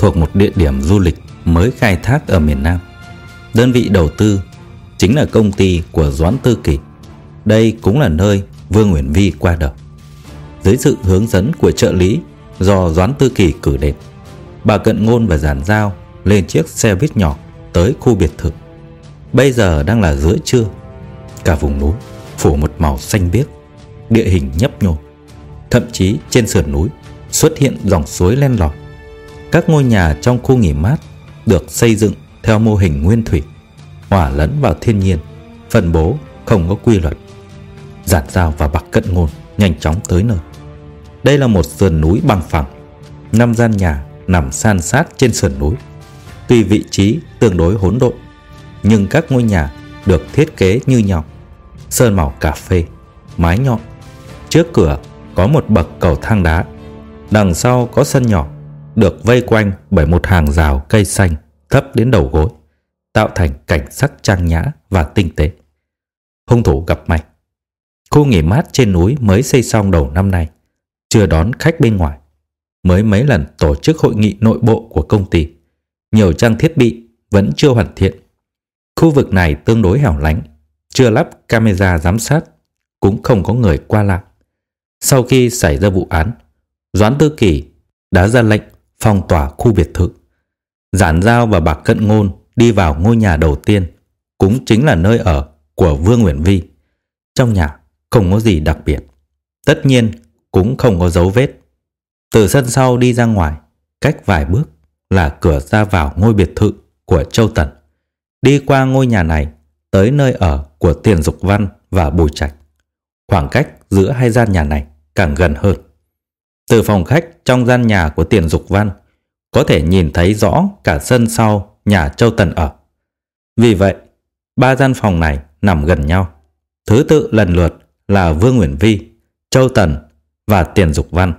Thuộc một địa điểm du lịch mới khai thác ở miền Nam. Đơn vị đầu tư chính là công ty của Doãn Tư Kỳ. Đây cũng là nơi Vương Nguyễn Vi qua đời. Dưới sự hướng dẫn của trợ lý do Doãn Tư Kỳ cử đến, bà Cận Ngôn và Giản Giao lên chiếc xe buýt nhỏ tới khu biệt thự. Bây giờ đang là giữa trưa, cả vùng núi phủ một màu xanh biếc, địa hình nhấp nhô. Thậm chí trên sườn núi xuất hiện dòng suối len lỏi. Các ngôi nhà trong khu nghỉ mát được xây dựng theo mô hình nguyên thủy, hòa lẫn vào thiên nhiên, phân bố không có quy luật. Giản Giao và Bạc Cận Ngôn nhanh chóng tới nơi. Đây là một sườn núi bằng phẳng, năm gian nhà nằm san sát trên sườn núi. Tuy vị trí tương đối hỗn độn, nhưng các ngôi nhà được thiết kế như nhau. Sơn màu cà phê, mái nhọn. Trước cửa có một bậc cầu thang đá Đằng sau có sân nhỏ, được vây quanh bởi một hàng rào cây xanh thấp đến đầu gối, tạo thành cảnh sắc trang nhã và tinh tế. Hung thủ gặp may. Khu nghỉ mát trên núi mới xây xong đầu năm nay, chưa đón khách bên ngoài. Mới mấy lần tổ chức hội nghị nội bộ của công ty, nhiều trang thiết bị vẫn chưa hoàn thiện. Khu vực này tương đối hẻo lánh, chưa lắp camera giám sát, cũng không có người qua lại. Sau khi xảy ra vụ án, Doãn Tư Kỳ đã ra lệnh phong tỏa khu biệt thự. Giản Giao và Bạc Cận Ngôn đi vào ngôi nhà đầu tiên, cũng chính là nơi ở của Vương Nguyễn Vi. Trong nhà không có gì đặc biệt. Tất nhiên cũng không có dấu vết. Từ sân sau đi ra ngoài, cách vài bước là cửa ra vào ngôi biệt thự của Châu Tần. Đi qua ngôi nhà này tới nơi ở của Tiền Dục Văn và Bùi Trạch. Khoảng cách giữa hai gian nhà này càng gần hơn. Từ phòng khách trong gian nhà của Tiền Dục Văn có thể nhìn thấy rõ cả sân sau nhà Châu Tần ở. Vì vậy, ba gian phòng này nằm gần nhau. Thứ tự lần lượt là Vương Nguyễn Vi, Châu Tần và Tiền Dục Văn.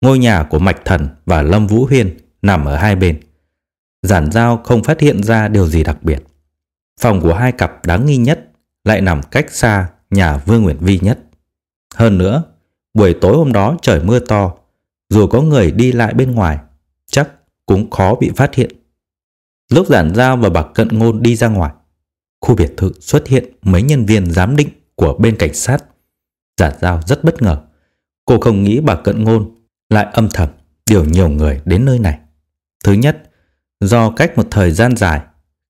Ngôi nhà của Mạch Thần và Lâm Vũ Huyên nằm ở hai bên. Giản giao không phát hiện ra điều gì đặc biệt. Phòng của hai cặp đáng nghi nhất lại nằm cách xa nhà Vương Nguyễn Vi nhất. Hơn nữa, buổi tối hôm đó trời mưa to, dù có người đi lại bên ngoài, chắc cũng khó bị phát hiện. Lúc giản giao và bạc cận ngôn đi ra ngoài, khu biệt thự xuất hiện mấy nhân viên giám định của bên cảnh sát. Giản giao rất bất ngờ. Cô không nghĩ bà cận ngôn lại âm thầm điều nhiều người đến nơi này. Thứ nhất, do cách một thời gian dài,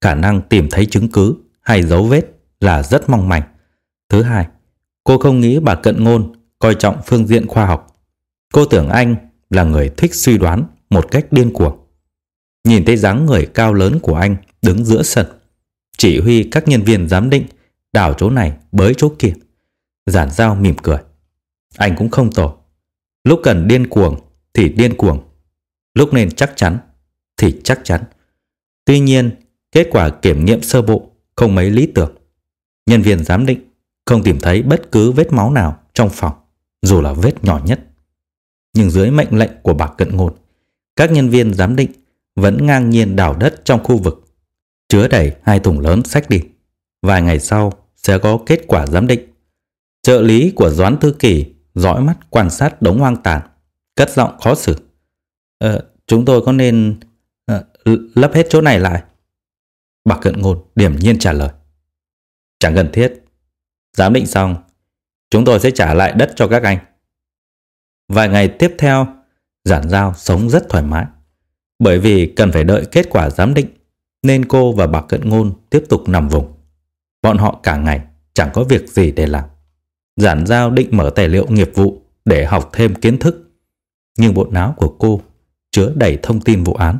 khả năng tìm thấy chứng cứ hay dấu vết là rất mong manh. Thứ hai, cô không nghĩ bà cận ngôn coi trọng phương diện khoa học. Cô tưởng anh là người thích suy đoán một cách điên cuồng. Nhìn thấy dáng người cao lớn của anh đứng giữa sân, chỉ huy các nhân viên giám định đảo chỗ này bới chỗ kia. Giản giao mỉm cười. Anh cũng không tổ. Lúc cần điên cuồng thì điên cuồng. Lúc nên chắc chắn thì chắc chắn. Tuy nhiên, kết quả kiểm nghiệm sơ bộ không mấy lý tưởng. Nhân viên giám định không tìm thấy bất cứ vết máu nào trong phòng, dù là vết nhỏ nhất nhưng dưới mệnh lệnh của bà Cận Ngôn, các nhân viên giám định vẫn ngang nhiên đào đất trong khu vực, chứa đầy hai thùng lớn sách đi. Vài ngày sau sẽ có kết quả giám định. Trợ lý của Doãn Thư Kỳ dõi mắt quan sát đống hoang tàn, cất giọng khó xử. Ờ, chúng tôi có nên uh, lấp hết chỗ này lại? Bà Cận Ngôn điểm nhiên trả lời. Chẳng cần thiết. Giám định xong, chúng tôi sẽ trả lại đất cho các anh. Vài ngày tiếp theo, giản giao sống rất thoải mái. Bởi vì cần phải đợi kết quả giám định, nên cô và bà Cận Ngôn tiếp tục nằm vùng. Bọn họ cả ngày chẳng có việc gì để làm. Giản giao định mở tài liệu nghiệp vụ để học thêm kiến thức. Nhưng bộ não của cô chứa đầy thông tin vụ án,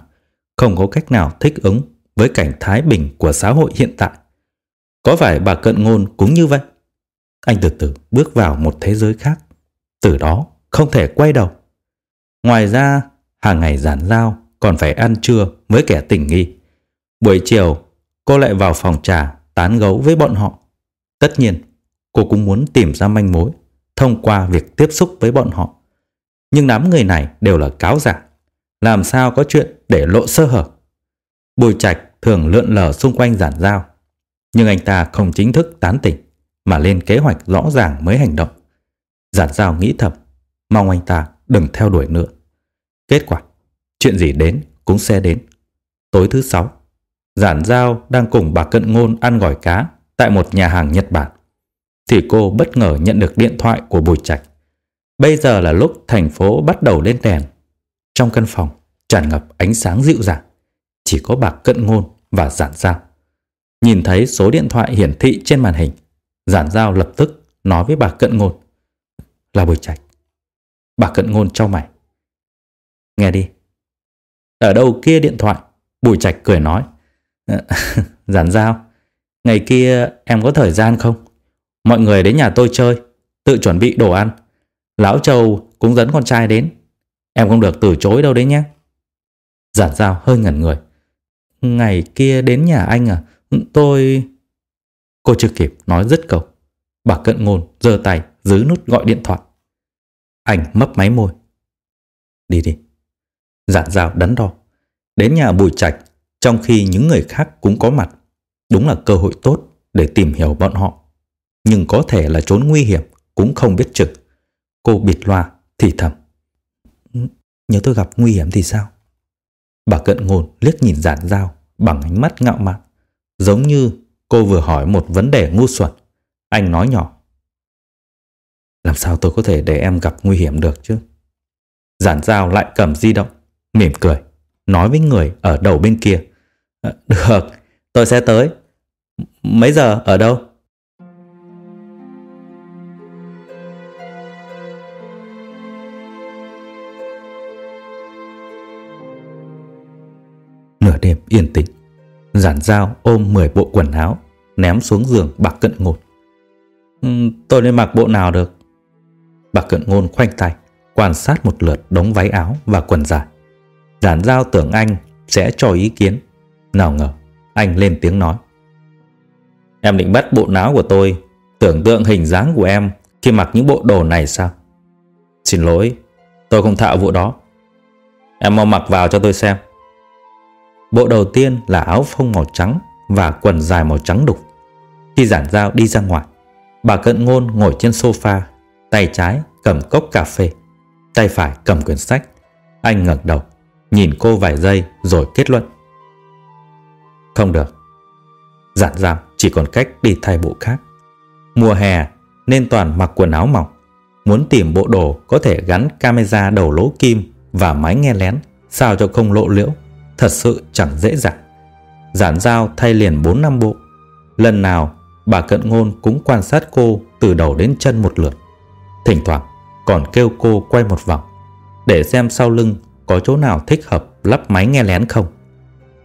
không có cách nào thích ứng với cảnh thái bình của xã hội hiện tại. Có phải bà Cận Ngôn cũng như vậy? Anh từ từ bước vào một thế giới khác. Từ đó không thể quay đầu. Ngoài ra, hàng ngày giản giao còn phải ăn trưa với kẻ tình nghi. Buổi chiều, cô lại vào phòng trà tán gấu với bọn họ. Tất nhiên, cô cũng muốn tìm ra manh mối thông qua việc tiếp xúc với bọn họ. Nhưng đám người này đều là cáo giả. Làm sao có chuyện để lộ sơ hở? Bùi Trạch thường lượn lờ xung quanh giản giao. Nhưng anh ta không chính thức tán tỉnh mà lên kế hoạch rõ ràng mới hành động. Giản giao nghĩ thầm, mong anh ta đừng theo đuổi nữa. Kết quả, chuyện gì đến cũng sẽ đến. Tối thứ sáu, Giản Giao đang cùng bà Cận Ngôn ăn gỏi cá tại một nhà hàng Nhật Bản. Thì cô bất ngờ nhận được điện thoại của Bùi Trạch. Bây giờ là lúc thành phố bắt đầu lên đèn. Trong căn phòng tràn ngập ánh sáng dịu dàng. Chỉ có bà Cận Ngôn và Giản Giao. Nhìn thấy số điện thoại hiển thị trên màn hình, Giản Giao lập tức nói với bà Cận Ngôn. Là Bùi Trạch. Bà Cận Ngôn cho mày. Nghe đi. Ở đâu kia điện thoại? Bùi Trạch cười nói. Ờ, giản Giao, ngày kia em có thời gian không? Mọi người đến nhà tôi chơi, tự chuẩn bị đồ ăn. Lão Châu cũng dẫn con trai đến. Em không được từ chối đâu đấy nhé. Giản Giao hơi ngẩn người. Ngày kia đến nhà anh à? Ừ, tôi... Cô chưa kịp nói dứt câu. Bà cận ngôn giơ tay giữ nút gọi điện thoại. Anh mấp máy môi. Đi đi. Dạ Giao đắn đo. Đến nhà Bùi Trạch, trong khi những người khác cũng có mặt. Đúng là cơ hội tốt để tìm hiểu bọn họ. Nhưng có thể là trốn nguy hiểm, cũng không biết trực Cô bịt loa, thì thầm. Nếu tôi gặp nguy hiểm thì sao? Bà cận ngôn liếc nhìn giản dao bằng ánh mắt ngạo mạn. Giống như cô vừa hỏi một vấn đề ngu xuẩn. Anh nói nhỏ. Làm sao tôi có thể để em gặp nguy hiểm được chứ? Giản dao lại cầm di động, mỉm cười, nói với người ở đầu bên kia. Ờ, được, tôi sẽ tới. Mấy giờ, ở đâu? Nửa đêm yên tĩnh, giản dao ôm 10 bộ quần áo, ném xuống giường bạc cận ngột. Ừ, tôi nên mặc bộ nào được? Bà cận ngôn khoanh tay, quan sát một lượt đống váy áo và quần dài. Giản giao tưởng anh sẽ cho ý kiến nào ngờ, anh lên tiếng nói. Em định bắt bộ áo của tôi tưởng tượng hình dáng của em khi mặc những bộ đồ này sao? Xin lỗi, tôi không thạo vụ đó. Em mau mặc vào cho tôi xem. Bộ đầu tiên là áo phông màu trắng và quần dài màu trắng đục. Khi giản dao đi ra ngoài, bà cận ngôn ngồi trên sofa, tay trái cầm cốc cà phê, tay phải cầm quyển sách. Anh ngẩng đầu, nhìn cô vài giây rồi kết luận. Không được. Giản giảm chỉ còn cách đi thay bộ khác. Mùa hè nên toàn mặc quần áo mỏng. Muốn tìm bộ đồ có thể gắn camera đầu lỗ kim và máy nghe lén sao cho không lộ liễu. Thật sự chẳng dễ dàng. Giản giao thay liền 4 năm bộ. Lần nào bà cận ngôn cũng quan sát cô từ đầu đến chân một lượt. Thỉnh thoảng, còn kêu cô quay một vòng, để xem sau lưng có chỗ nào thích hợp lắp máy nghe lén không.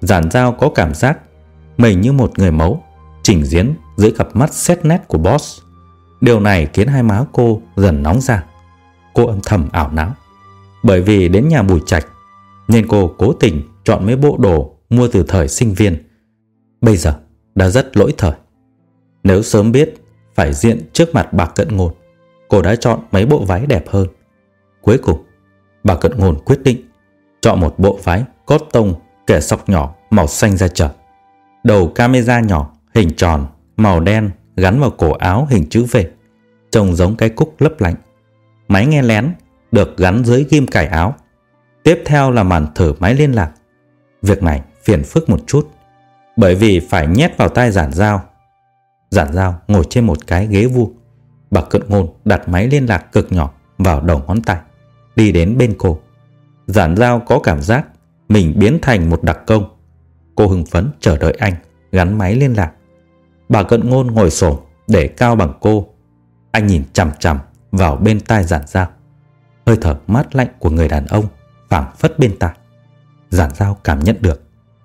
Giản giao có cảm giác mình như một người mẫu chỉnh diễn dưới cặp mắt xét nét của boss. Điều này khiến hai má cô dần nóng ra. Cô âm thầm ảo não. Bởi vì đến nhà Bùi Trạch, nên cô cố tình chọn mấy bộ đồ mua từ thời sinh viên. Bây giờ, đã rất lỗi thời. Nếu sớm biết phải diện trước mặt bà Cận ngột cô đã chọn mấy bộ váy đẹp hơn. Cuối cùng, bà Cận Ngôn quyết định chọn một bộ váy cốt tông kẻ sọc nhỏ màu xanh da trời. Đầu camera nhỏ, hình tròn, màu đen gắn vào cổ áo hình chữ V, trông giống cái cúc lấp lạnh. Máy nghe lén được gắn dưới ghim cài áo. Tiếp theo là màn thử máy liên lạc. Việc này phiền phức một chút, bởi vì phải nhét vào tai giản dao. Giản dao ngồi trên một cái ghế vuông. Bà cận ngôn đặt máy liên lạc cực nhỏ vào đầu ngón tay. đi đến bên cô. Giản giao có cảm giác mình biến thành một đặc công. Cô hưng phấn chờ đợi anh gắn máy liên lạc. Bà cận ngôn ngồi xổm để cao bằng cô. Anh nhìn chằm chằm vào bên tai giản giao. Hơi thở mát lạnh của người đàn ông phảng phất bên tai. Giản giao cảm nhận được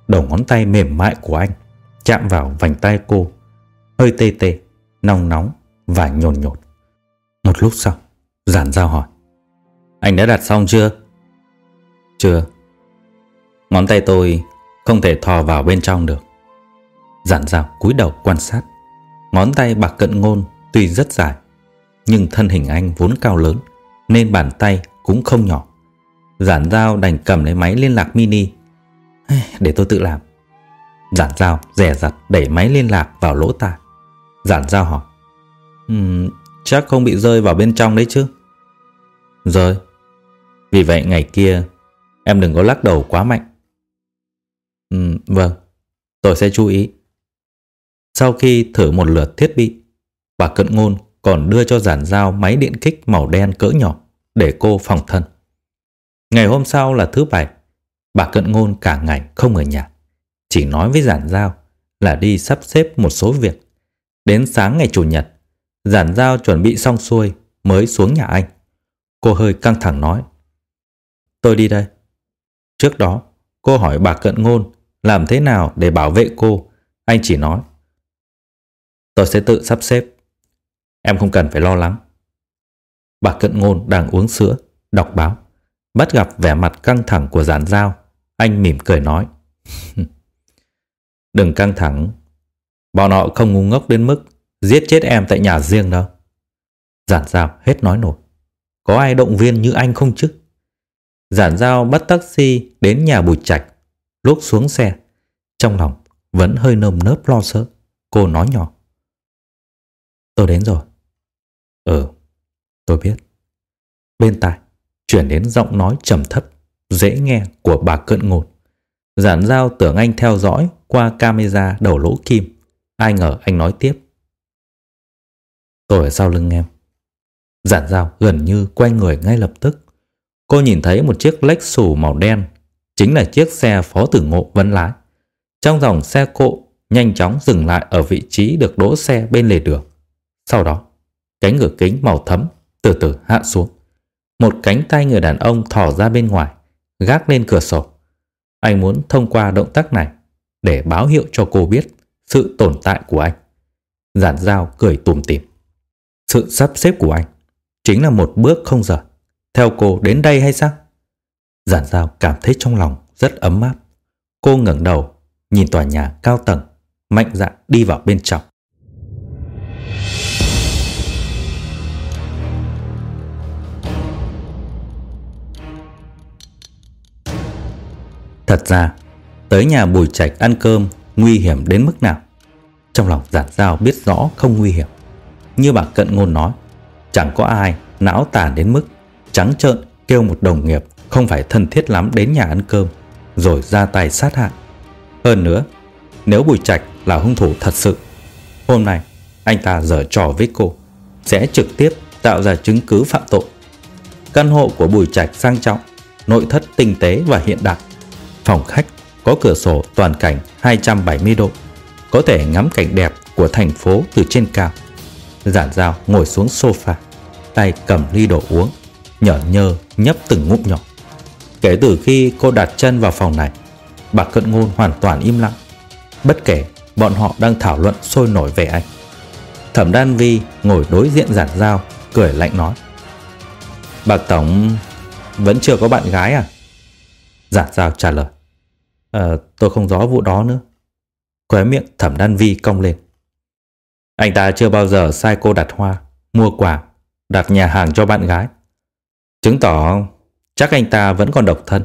đầu ngón tay mềm mại của anh chạm vào vành tay cô. Hơi tê tê, nóng nóng và nhồn nhột. Một lúc sau, giản giao hỏi. Anh đã đặt xong chưa? Chưa. Ngón tay tôi không thể thò vào bên trong được. Giản giao cúi đầu quan sát. Ngón tay bạc cận ngôn tuy rất dài, nhưng thân hình anh vốn cao lớn, nên bàn tay cũng không nhỏ. Giản giao đành cầm lấy máy liên lạc mini. Để tôi tự làm. Giản giao rẻ rặt đẩy máy liên lạc vào lỗ tai. Giản giao hỏi. Chắc không bị rơi vào bên trong đấy chứ? Rơi. Vì vậy ngày kia em đừng có lắc đầu quá mạnh. Ừ, vâng, tôi sẽ chú ý. Sau khi thử một lượt thiết bị, bà Cận Ngôn còn đưa cho giản giao máy điện kích màu đen cỡ nhỏ để cô phòng thân. Ngày hôm sau là thứ bảy, bà Cận Ngôn cả ngày không ở nhà. Chỉ nói với giản giao là đi sắp xếp một số việc. Đến sáng ngày Chủ nhật, giản giao chuẩn bị xong xuôi mới xuống nhà anh. Cô hơi căng thẳng nói. Tôi đi đây. Trước đó, cô hỏi bà Cận Ngôn làm thế nào để bảo vệ cô. Anh chỉ nói. Tôi sẽ tự sắp xếp. Em không cần phải lo lắng. Bà Cận Ngôn đang uống sữa, đọc báo. Bắt gặp vẻ mặt căng thẳng của giản giao. Anh mỉm cười nói. Đừng căng thẳng. Bọn họ không ngu ngốc đến mức giết chết em tại nhà riêng đâu. Giản giao hết nói nổi. Có ai động viên như anh không chứ? Giản giao bắt taxi đến nhà Bùi Trạch. Lúc xuống xe, trong lòng vẫn hơi nơm nớp lo sợ. Cô nói nhỏ. Tôi đến rồi. Ừ, tôi biết. Bên tai, chuyển đến giọng nói trầm thấp, dễ nghe của bà cận ngột. Giản giao tưởng anh theo dõi qua camera đầu lỗ kim. Ai ngờ anh nói tiếp. Tôi ở sau lưng em. Giản giao gần như quay người ngay lập tức. Cô nhìn thấy một chiếc Lexus màu đen, chính là chiếc xe phó tử ngộ vẫn lái. Trong dòng xe cộ nhanh chóng dừng lại ở vị trí được đỗ xe bên lề đường. Sau đó, cánh cửa kính màu thấm từ từ hạ xuống. Một cánh tay người đàn ông thò ra bên ngoài, gác lên cửa sổ. Anh muốn thông qua động tác này để báo hiệu cho cô biết sự tồn tại của anh. Giản dao cười tùm tìm. Sự sắp xếp của anh chính là một bước không rời. Theo cô đến đây hay sao? Giản giao cảm thấy trong lòng rất ấm áp. Cô ngẩng đầu, nhìn tòa nhà cao tầng, mạnh dạn đi vào bên trong. Thật ra, tới nhà Bùi Trạch ăn cơm nguy hiểm đến mức nào? Trong lòng giản giao biết rõ không nguy hiểm. Như bà Cận Ngôn nói, chẳng có ai não tàn đến mức trắng trợn kêu một đồng nghiệp không phải thân thiết lắm đến nhà ăn cơm rồi ra tay sát hại. Hơn nữa, nếu Bùi Trạch là hung thủ thật sự, hôm nay anh ta dở trò với cô sẽ trực tiếp tạo ra chứng cứ phạm tội. Căn hộ của Bùi Trạch sang trọng, nội thất tinh tế và hiện đại. Phòng khách có cửa sổ toàn cảnh 270 độ, có thể ngắm cảnh đẹp của thành phố từ trên cao. Giản dao ngồi xuống sofa, tay cầm ly đồ uống, nhở nhơ nhấp từng ngụm nhỏ. Kể từ khi cô đặt chân vào phòng này, bà Cận Ngôn hoàn toàn im lặng. Bất kể bọn họ đang thảo luận sôi nổi về anh. Thẩm Đan Vi ngồi đối diện giản dao, cười lạnh nói. Bạc Tổng vẫn chưa có bạn gái à? Giản dao trả lời. Ờ, tôi không rõ vụ đó nữa. Khóe miệng thẩm đan vi cong lên. Anh ta chưa bao giờ sai cô đặt hoa, mua quà, đặt nhà hàng cho bạn gái. Chứng tỏ chắc anh ta vẫn còn độc thân.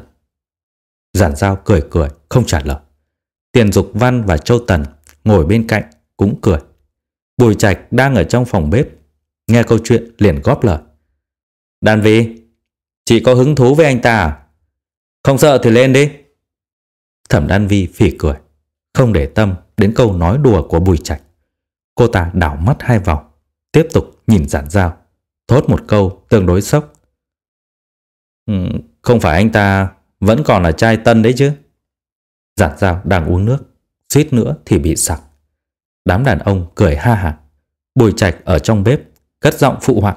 Giản giao cười cười, không trả lời. Tiền Dục Văn và Châu Tần ngồi bên cạnh cũng cười. Bùi Trạch đang ở trong phòng bếp, nghe câu chuyện liền góp lời. Đan Vi, chị có hứng thú với anh ta à? Không sợ thì lên đi. Thẩm Đan Vi phỉ cười, không để tâm đến câu nói đùa của Bùi Trạch. Cô ta đảo mắt hai vòng, tiếp tục nhìn giản dao, thốt một câu tương đối sốc. Ừ, không phải anh ta vẫn còn là trai tân đấy chứ? Giản dao đang uống nước, suýt nữa thì bị sặc. Đám đàn ông cười ha hả. Bùi trạch ở trong bếp, cất giọng phụ họa.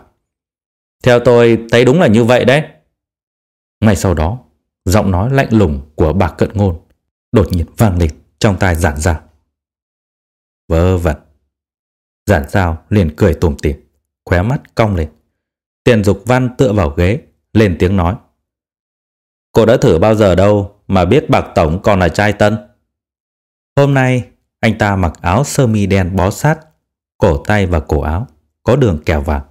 Theo tôi thấy đúng là như vậy đấy. Ngay sau đó, giọng nói lạnh lùng của bà cận ngôn đột nhiên vang lên trong tai giản dao. Vơ vẩn. Giản sao liền cười tủm tỉm, khóe mắt cong lên. Tiền dục văn tựa vào ghế, lên tiếng nói. Cô đã thử bao giờ đâu mà biết bạc tổng còn là trai tân. Hôm nay, anh ta mặc áo sơ mi đen bó sát, cổ tay và cổ áo có đường kèo vàng,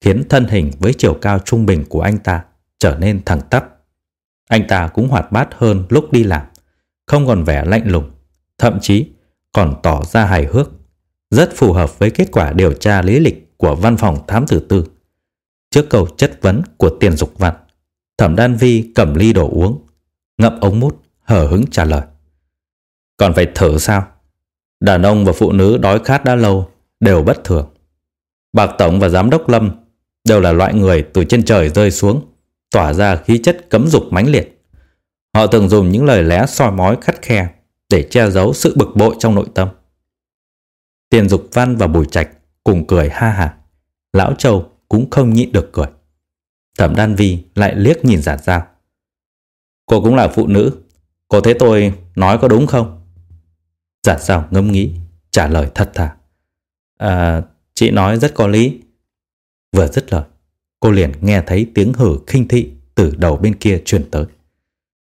khiến thân hình với chiều cao trung bình của anh ta trở nên thẳng tắp. Anh ta cũng hoạt bát hơn lúc đi làm, không còn vẻ lạnh lùng, thậm chí còn tỏ ra hài hước, rất phù hợp với kết quả điều tra lý lịch của văn phòng thám tử tư. Trước câu chất vấn của tiền dục văn, thẩm đan vi cầm ly đồ uống, ngậm ống mút, hở hứng trả lời. Còn phải thử sao? Đàn ông và phụ nữ đói khát đã lâu đều bất thường. Bạc Tổng và Giám đốc Lâm đều là loại người từ trên trời rơi xuống, tỏa ra khí chất cấm dục mãnh liệt. Họ thường dùng những lời lẽ soi mói khắt khe để che giấu sự bực bội trong nội tâm. Tiền Dục Văn và Bùi Trạch cùng cười ha hả. Lão Châu cũng không nhịn được cười. Thẩm Đan Vi lại liếc nhìn giản Giao, Cô cũng là phụ nữ. Cô thấy tôi nói có đúng không? Giản Giao ngâm nghĩ, trả lời thật thà. À, chị nói rất có lý. Vừa dứt lời, cô liền nghe thấy tiếng hử khinh thị từ đầu bên kia truyền tới.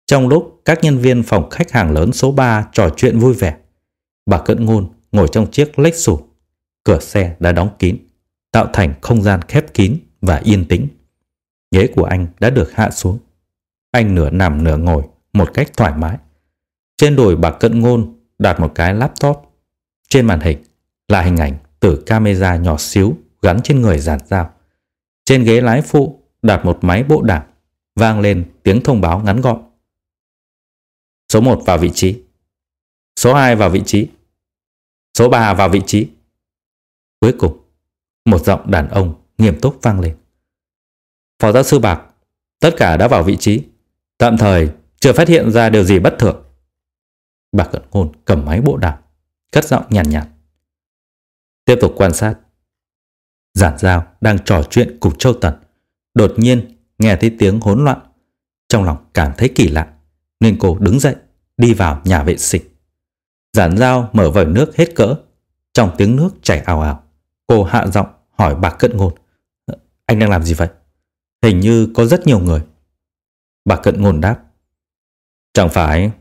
Trong lúc các nhân viên phòng khách hàng lớn số 3 trò chuyện vui vẻ, bà Cận Ngôn ngồi trong chiếc Lexus. Cửa xe đã đóng kín, tạo thành không gian khép kín và yên tĩnh. Ghế của anh đã được hạ xuống. Anh nửa nằm nửa ngồi một cách thoải mái. Trên đùi bà Cận Ngôn đặt một cái laptop. Trên màn hình là hình ảnh từ camera nhỏ xíu gắn trên người giản dao. Trên ghế lái phụ đặt một máy bộ đàm, vang lên tiếng thông báo ngắn gọn. Số 1 vào vị trí. Số 2 vào vị trí. Số 3 vào vị trí. Cuối cùng, một giọng đàn ông nghiêm túc vang lên. Phó giáo sư Bạc, tất cả đã vào vị trí. Tạm thời chưa phát hiện ra điều gì bất thường. Bạc cận ngôn cầm máy bộ đàm, cất giọng nhàn nhạt, nhạt. Tiếp tục quan sát. Giản giao đang trò chuyện cùng Châu Tần. Đột nhiên nghe thấy tiếng hỗn loạn. Trong lòng cảm thấy kỳ lạ, nên cô đứng dậy, đi vào nhà vệ sinh. Giản dao mở vòi nước hết cỡ. Trong tiếng nước chảy ào ào, cô hạ giọng hỏi bà Cận Ngôn. Ờ, anh đang làm gì vậy? Hình như có rất nhiều người. Bà Cận Ngôn đáp. Chẳng phải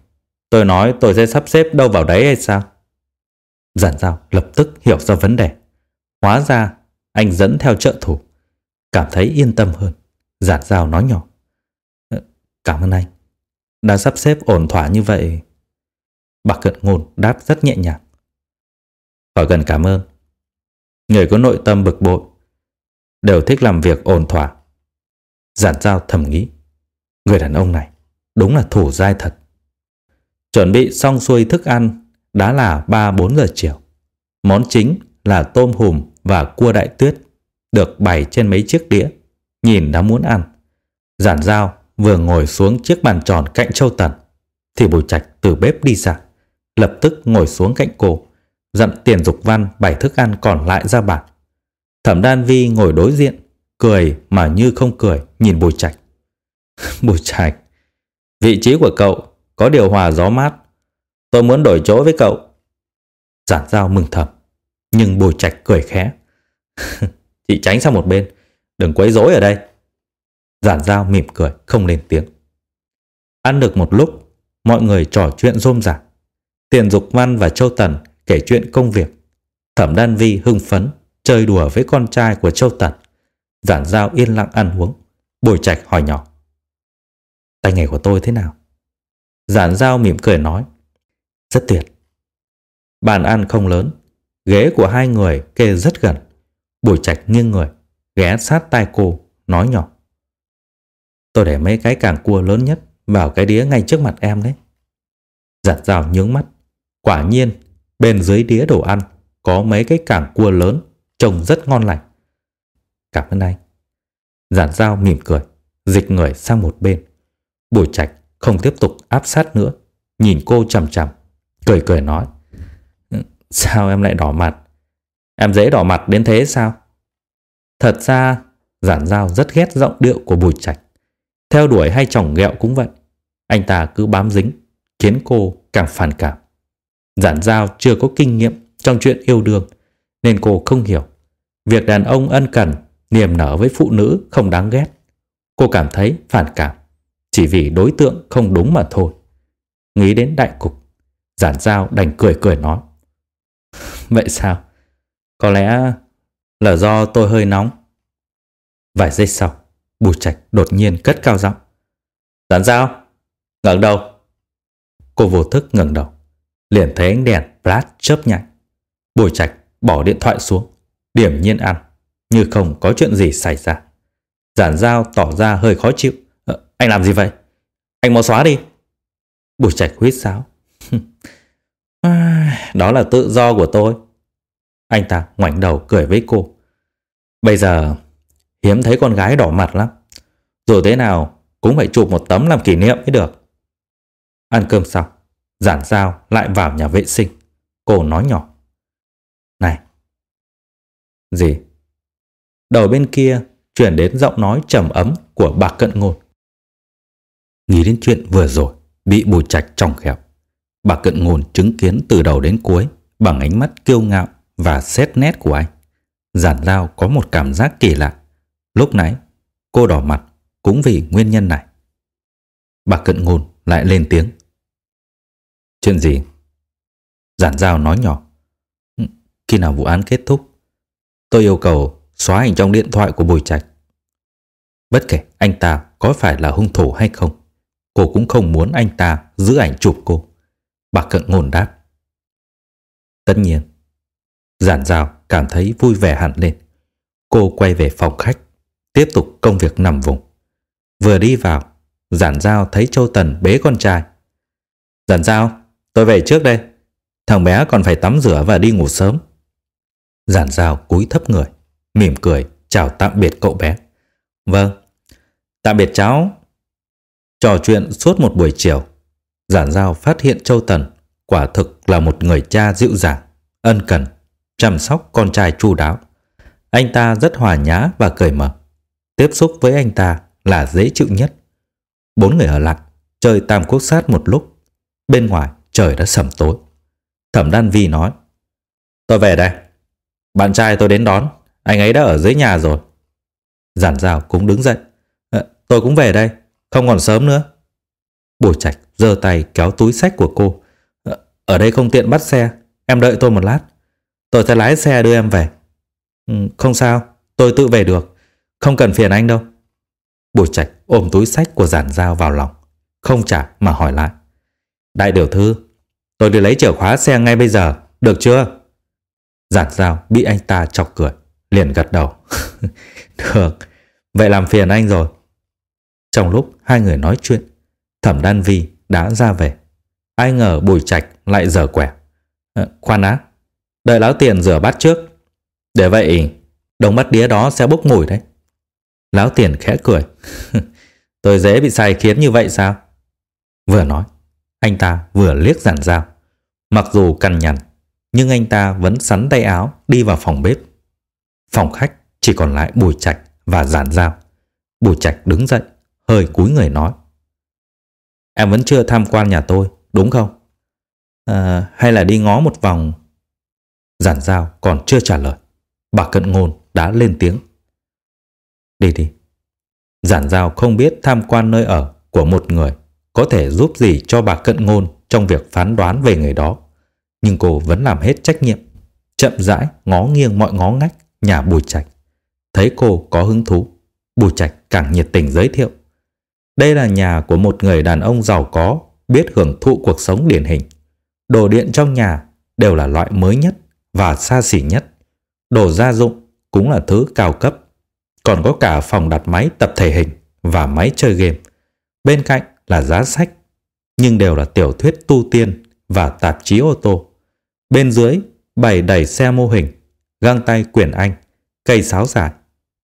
tôi nói tôi sẽ sắp xếp đâu vào đấy hay sao? Giản dao lập tức hiểu ra vấn đề. Hóa ra anh dẫn theo trợ thủ. Cảm thấy yên tâm hơn. Giản dao nói nhỏ. Ờ, cảm ơn anh. Đã sắp xếp ổn thỏa như vậy Bà cận ngôn đáp rất nhẹ nhàng. Khỏi cần cảm ơn. Người có nội tâm bực bội, đều thích làm việc ổn thỏa. Giản giao thầm nghĩ, người đàn ông này đúng là thủ dai thật. Chuẩn bị xong xuôi thức ăn đã là 3-4 giờ chiều. Món chính là tôm hùm và cua đại tuyết được bày trên mấy chiếc đĩa, nhìn đã muốn ăn. Giản giao vừa ngồi xuống chiếc bàn tròn cạnh Châu Tần thì Bùi Trạch từ bếp đi ra lập tức ngồi xuống cạnh cô, dặn tiền dục văn bày thức ăn còn lại ra bàn. Thẩm đan vi ngồi đối diện, cười mà như không cười, nhìn bùi trạch. bùi trạch, vị trí của cậu có điều hòa gió mát. Tôi muốn đổi chỗ với cậu. Giản giao mừng thầm, nhưng bùi trạch cười khẽ. Chị tránh sang một bên, đừng quấy rối ở đây. Giản giao mỉm cười, không lên tiếng. Ăn được một lúc, mọi người trò chuyện rôm rả. Tiền Dục Văn và Châu Tần kể chuyện công việc. Thẩm Đan Vi hưng phấn, chơi đùa với con trai của Châu Tần. Giản Giao yên lặng ăn uống. Bồi Trạch hỏi nhỏ. Tay nghề của tôi thế nào? Giản Giao mỉm cười nói. Rất tuyệt. Bàn ăn không lớn, ghế của hai người kê rất gần. Bồi Trạch nghiêng người, ghé sát tai cô, nói nhỏ. Tôi để mấy cái càng cua lớn nhất vào cái đĩa ngay trước mặt em đấy. Giản Giao nhướng mắt, Quả nhiên, bên dưới đĩa đồ ăn có mấy cái cảng cua lớn, trông rất ngon lành. Cảm ơn anh. Giản dao mỉm cười, dịch người sang một bên. Bùi Trạch không tiếp tục áp sát nữa, nhìn cô chằm chằm, cười cười nói. Sao em lại đỏ mặt? Em dễ đỏ mặt đến thế sao? Thật ra, giản dao rất ghét giọng điệu của Bùi Trạch. Theo đuổi hay chồng ghẹo cũng vậy. Anh ta cứ bám dính, khiến cô càng phản cảm. Giản giao chưa có kinh nghiệm trong chuyện yêu đương, nên cô không hiểu. Việc đàn ông ân cần, niềm nở với phụ nữ không đáng ghét. Cô cảm thấy phản cảm, chỉ vì đối tượng không đúng mà thôi. Nghĩ đến đại cục, giản giao đành cười cười nói. Vậy sao? Có lẽ là do tôi hơi nóng. Vài giây sau, Bùi Trạch đột nhiên cất cao giọng. Giản giao, ngẩng đầu. Cô vô thức ngẩng đầu, liền thấy ánh đèn flash chớp nhanh. Bùi Trạch bỏ điện thoại xuống, điểm nhiên ăn, như không có chuyện gì xảy ra. Giản giao tỏ ra hơi khó chịu. À, anh làm gì vậy? Anh mau xóa đi. Bùi Trạch huyết sáo. Đó là tự do của tôi. Anh ta ngoảnh đầu cười với cô. Bây giờ hiếm thấy con gái đỏ mặt lắm. Dù thế nào cũng phải chụp một tấm làm kỷ niệm mới được. Ăn cơm xong, giản giao lại vào nhà vệ sinh. Cô nói nhỏ. Này. Gì? Đầu bên kia chuyển đến giọng nói trầm ấm của bà Cận Ngôn. Nghĩ đến chuyện vừa rồi, bị bùi trạch trong khéo. Bà Cận Ngôn chứng kiến từ đầu đến cuối bằng ánh mắt kiêu ngạo và xét nét của anh. Giản Giao có một cảm giác kỳ lạ. Lúc nãy, cô đỏ mặt cũng vì nguyên nhân này. Bà Cận Ngôn lại lên tiếng. Chuyện gì? Giản Giao nói nhỏ. Ừ, khi nào vụ án kết thúc, tôi yêu cầu xóa ảnh trong điện thoại của Bùi Trạch. Bất kể anh ta có phải là hung thủ hay không, cô cũng không muốn anh ta giữ ảnh chụp cô. Bà Cận Ngôn đáp. Tất nhiên, Giản Giao cảm thấy vui vẻ hẳn lên. Cô quay về phòng khách, tiếp tục công việc nằm vùng. Vừa đi vào, Giản Giao thấy Châu Tần bế con trai. Giản Giao, tôi về trước đây. Thằng bé còn phải tắm rửa và đi ngủ sớm. Giản Giao cúi thấp người, mỉm cười chào tạm biệt cậu bé. Vâng, tạm biệt cháu. Trò chuyện suốt một buổi chiều, Giản Giao phát hiện Châu Tần quả thực là một người cha dịu dàng, ân cần chăm sóc con trai chu đáo. Anh ta rất hòa nhã và cởi mở. Tiếp xúc với anh ta là dễ chịu nhất. Bốn người ở lặng chơi tam quốc sát một lúc. Bên ngoài trời đã sầm tối. Thẩm Đan Vi nói Tôi về đây. Bạn trai tôi đến đón. Anh ấy đã ở dưới nhà rồi. Giản rào cũng đứng dậy. À, tôi cũng về đây. Không còn sớm nữa. Bùi Trạch giơ tay kéo túi sách của cô. À, ở đây không tiện bắt xe. Em đợi tôi một lát. Tôi sẽ lái xe đưa em về. Ừ, không sao, tôi tự về được. Không cần phiền anh đâu. Bùi Trạch ôm túi sách của giản Giao vào lòng. Không trả mà hỏi lại. Đại tiểu thư, tôi đi lấy chìa khóa xe ngay bây giờ. Được chưa? Giản dao bị anh ta chọc cười. Liền gật đầu. được, vậy làm phiền anh rồi. Trong lúc hai người nói chuyện, Thẩm Đan Vi đã ra về. Ai ngờ Bùi Trạch lại dở quẻ. À, khoan á, Đợi lão tiền rửa bát trước. Để vậy, đồng bát đĩa đó sẽ bốc mùi đấy. Lão tiền khẽ cười. Tôi dễ bị sai khiến như vậy sao? Vừa nói, anh ta vừa liếc giản dao. Mặc dù cằn nhằn, nhưng anh ta vẫn sắn tay áo đi vào phòng bếp. Phòng khách chỉ còn lại bùi trạch và giản dao. Bùi trạch đứng dậy, hơi cúi người nói. Em vẫn chưa tham quan nhà tôi, đúng không? À, hay là đi ngó một vòng Giản dao còn chưa trả lời. Bà cận ngôn đã lên tiếng. Đi đi. Giản dao không biết tham quan nơi ở của một người có thể giúp gì cho bà cận ngôn trong việc phán đoán về người đó. Nhưng cô vẫn làm hết trách nhiệm. Chậm rãi ngó nghiêng mọi ngó ngách nhà Bùi Trạch. Thấy cô có hứng thú, Bùi Trạch càng nhiệt tình giới thiệu. Đây là nhà của một người đàn ông giàu có, biết hưởng thụ cuộc sống điển hình. Đồ điện trong nhà đều là loại mới nhất, và xa xỉ nhất. Đồ gia dụng cũng là thứ cao cấp. Còn có cả phòng đặt máy tập thể hình và máy chơi game. Bên cạnh là giá sách, nhưng đều là tiểu thuyết tu tiên và tạp chí ô tô. Bên dưới bày đầy xe mô hình, găng tay quyển Anh, cây sáo dài,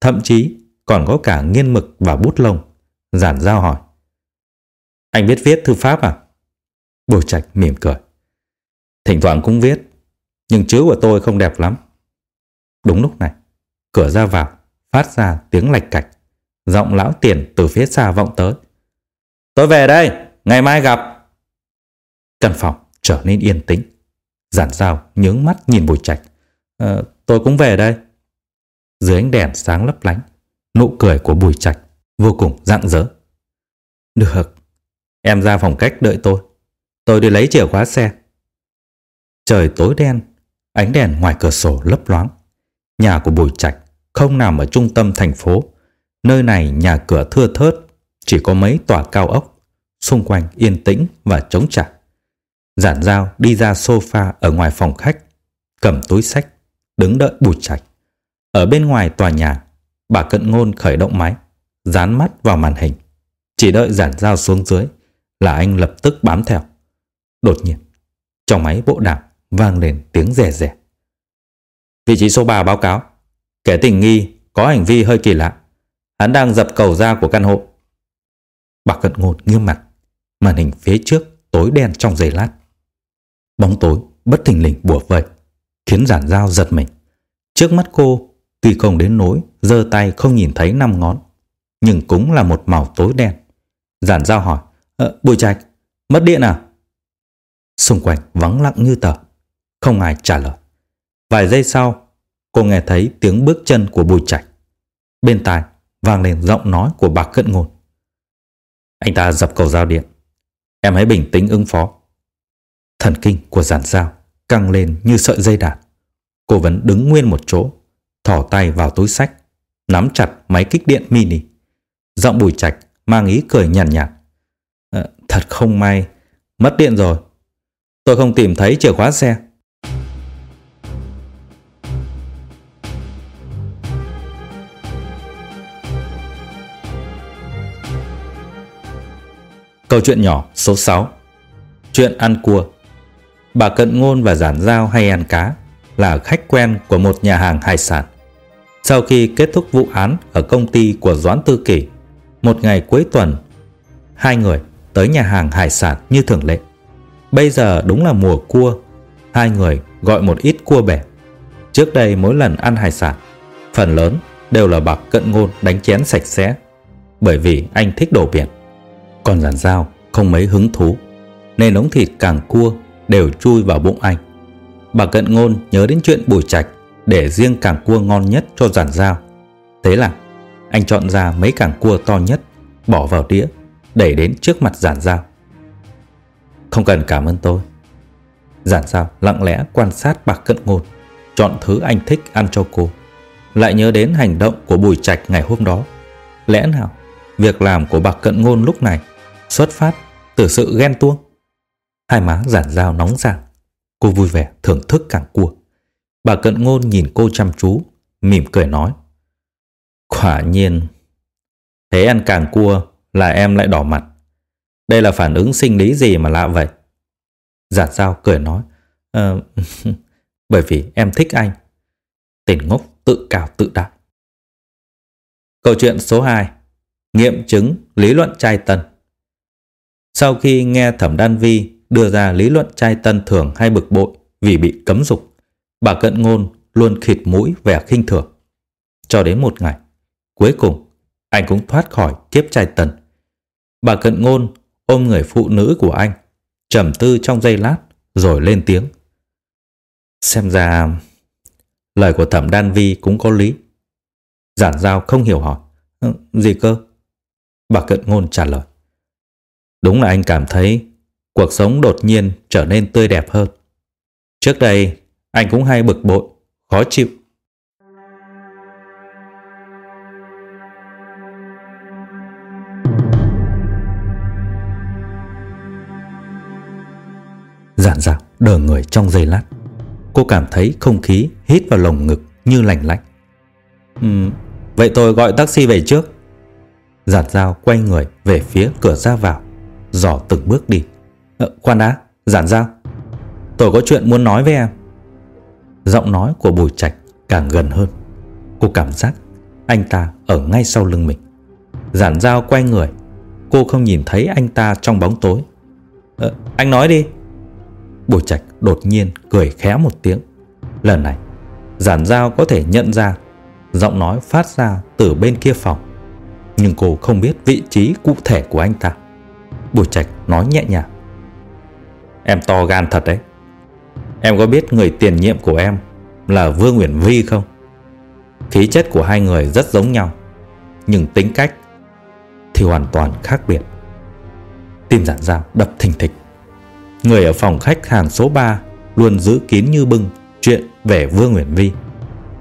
thậm chí còn có cả nghiên mực và bút lông Giản giao hỏi. Anh biết viết thư pháp à? Bùi Trạch mỉm cười. Thỉnh thoảng cũng viết, nhưng chữ của tôi không đẹp lắm. Đúng lúc này, cửa ra vào, phát ra tiếng lạch cạch. Giọng lão tiền từ phía xa vọng tới. Tôi về đây, ngày mai gặp. Căn phòng trở nên yên tĩnh. Giản dao nhướng mắt nhìn bùi trạch. À, tôi cũng về đây. Dưới ánh đèn sáng lấp lánh, nụ cười của bùi trạch vô cùng rạng rỡ. Được, em ra phòng cách đợi tôi. Tôi đi lấy chìa khóa xe. Trời tối đen, ánh đèn ngoài cửa sổ lấp loáng. Nhà của Bùi Trạch không nằm ở trung tâm thành phố. Nơi này nhà cửa thưa thớt, chỉ có mấy tòa cao ốc, xung quanh yên tĩnh và trống trải. Giản dao đi ra sofa ở ngoài phòng khách, cầm túi sách, đứng đợi Bùi Trạch. Ở bên ngoài tòa nhà, bà Cận Ngôn khởi động máy, dán mắt vào màn hình. Chỉ đợi giản dao xuống dưới là anh lập tức bám theo. Đột nhiên, trong máy bộ đàm vang lên tiếng rè rè. Vị trí số 3 báo cáo, kẻ tình nghi có hành vi hơi kỳ lạ. Hắn đang dập cầu ra của căn hộ. Bà cận ngôn nghiêm mặt, màn hình phía trước tối đen trong giây lát. Bóng tối bất thình lình bùa vây, khiến giản dao giật mình. Trước mắt cô, tuy không đến nỗi giơ tay không nhìn thấy năm ngón, nhưng cũng là một màu tối đen. Giản dao hỏi, ờ, Bùi Trạch, mất điện à? Xung quanh vắng lặng như tờ, không ai trả lời. Vài giây sau, cô nghe thấy tiếng bước chân của Bùi Trạch. Bên tai vang lên giọng nói của bà Cận Ngôn. Anh ta dập cầu giao điện. Em hãy bình tĩnh ứng phó. Thần kinh của giản giao căng lên như sợi dây đàn. Cô vẫn đứng nguyên một chỗ, thỏ tay vào túi sách, nắm chặt máy kích điện mini. Giọng Bùi Trạch mang ý cười nhàn nhạt, nhạt. À, thật không may, mất điện rồi. Tôi không tìm thấy chìa khóa xe. Câu chuyện nhỏ số 6 Chuyện ăn cua Bà Cận Ngôn và Giản Giao hay ăn cá là khách quen của một nhà hàng hải sản. Sau khi kết thúc vụ án ở công ty của Doãn Tư Kỳ, một ngày cuối tuần, hai người tới nhà hàng hải sản như thường lệ. Bây giờ đúng là mùa cua, hai người gọi một ít cua bẻ. Trước đây mỗi lần ăn hải sản, phần lớn đều là bà Cận Ngôn đánh chén sạch sẽ, bởi vì anh thích đồ biển. Còn giản dao, không mấy hứng thú. Nên ống thịt càng cua, đều chui vào bụng anh. Bà cận ngôn nhớ đến chuyện bùi trạch, Để riêng càng cua ngon nhất cho giản dao. Thế là, anh chọn ra mấy càng cua to nhất, Bỏ vào đĩa, Đẩy đến trước mặt giản dao. Không cần cảm ơn tôi. Giản dao lặng lẽ quan sát bà cận ngôn, Chọn thứ anh thích ăn cho cô. Lại nhớ đến hành động của bùi trạch ngày hôm đó. Lẽ nào, Việc làm của bà cận ngôn lúc này xuất phát từ sự ghen tuông. Hai má giản dao nóng ràng. Cô vui vẻ thưởng thức càng cua. Bà cận ngôn nhìn cô chăm chú, mỉm cười nói. Quả nhiên, thế ăn càng cua là em lại đỏ mặt. Đây là phản ứng sinh lý gì mà lạ vậy? Giản dao cười nói. Ờ, bởi vì em thích anh. Tên ngốc tự cao tự đại. Câu chuyện số 2 Nghiệm chứng lý luận trai tần sau khi nghe Thẩm Đan Vi đưa ra lý luận trai tân thường hay bực bội vì bị cấm dục, bà Cận Ngôn luôn khịt mũi vẻ khinh thường. Cho đến một ngày, cuối cùng anh cũng thoát khỏi kiếp trai tân. Bà Cận Ngôn ôm người phụ nữ của anh, trầm tư trong giây lát rồi lên tiếng. Xem ra lời của Thẩm Đan Vi cũng có lý. Giản giao không hiểu hỏi. Ừ, gì cơ? Bà Cận Ngôn trả lời. Đúng là anh cảm thấy cuộc sống đột nhiên trở nên tươi đẹp hơn. Trước đây, anh cũng hay bực bội, khó chịu. Giản dạo đờ người trong giây lát. Cô cảm thấy không khí hít vào lồng ngực như lành lạnh. Uhm, vậy tôi gọi taxi về trước. Giản dao quay người về phía cửa ra vào dò từng bước đi. À, Khoan đã, giản giao. Tôi có chuyện muốn nói với em. Giọng nói của Bùi Trạch càng gần hơn. Cô cảm giác anh ta ở ngay sau lưng mình. Giản dao quay người. Cô không nhìn thấy anh ta trong bóng tối. À, Anh nói đi. Bùi Trạch đột nhiên cười khẽ một tiếng. Lần này Giản dao có thể nhận ra Giọng nói phát ra từ bên kia phòng. Nhưng cô không biết vị trí cụ thể của anh ta. Bùi Trạch nói nhẹ nhàng. Em to gan thật đấy. Em có biết người tiền nhiệm của em Là Vương Nguyễn Vi không? Khí chất của hai người rất giống nhau, Nhưng tính cách Thì hoàn toàn khác biệt. Tim giản dao đập thình thịch. Người ở phòng khách hàng số 3 Luôn giữ kín như bưng Chuyện về Vương Nguyễn Vi.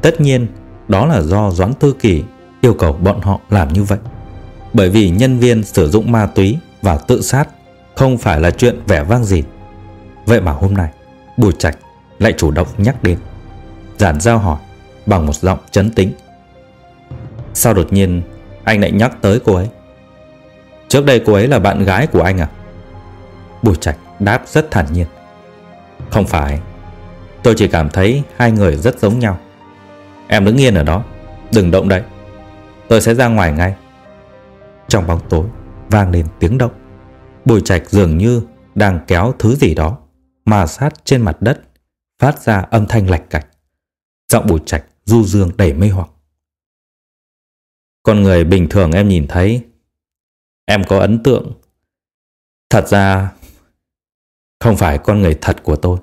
Tất nhiên, đó là do Doãn Tư Kỳ Yêu cầu bọn họ làm như vậy. Bởi vì nhân viên sử dụng ma túy và tự sát Không phải là chuyện vẻ vang gì. Vậy mà hôm nay, Bùi Trạch lại chủ động nhắc đến, Giản giao hỏi bằng một giọng chấn tĩnh. Sao đột nhiên anh lại nhắc tới cô ấy? Trước đây cô ấy là bạn gái của anh à? Bùi Trạch đáp rất thản nhiên. Không phải, Tôi chỉ cảm thấy hai người rất giống nhau. Em đứng yên ở đó, Đừng động đậy. Tôi sẽ ra ngoài ngay. Trong bóng tối vang lên tiếng động Bùi Trạch dường như đang kéo thứ gì đó mà sát trên mặt đất phát ra âm thanh lạch cạch. Giọng bùi trạch du dương đầy mê hoặc. Con người bình thường em nhìn thấy em có ấn tượng. Thật ra không phải con người thật của tôi.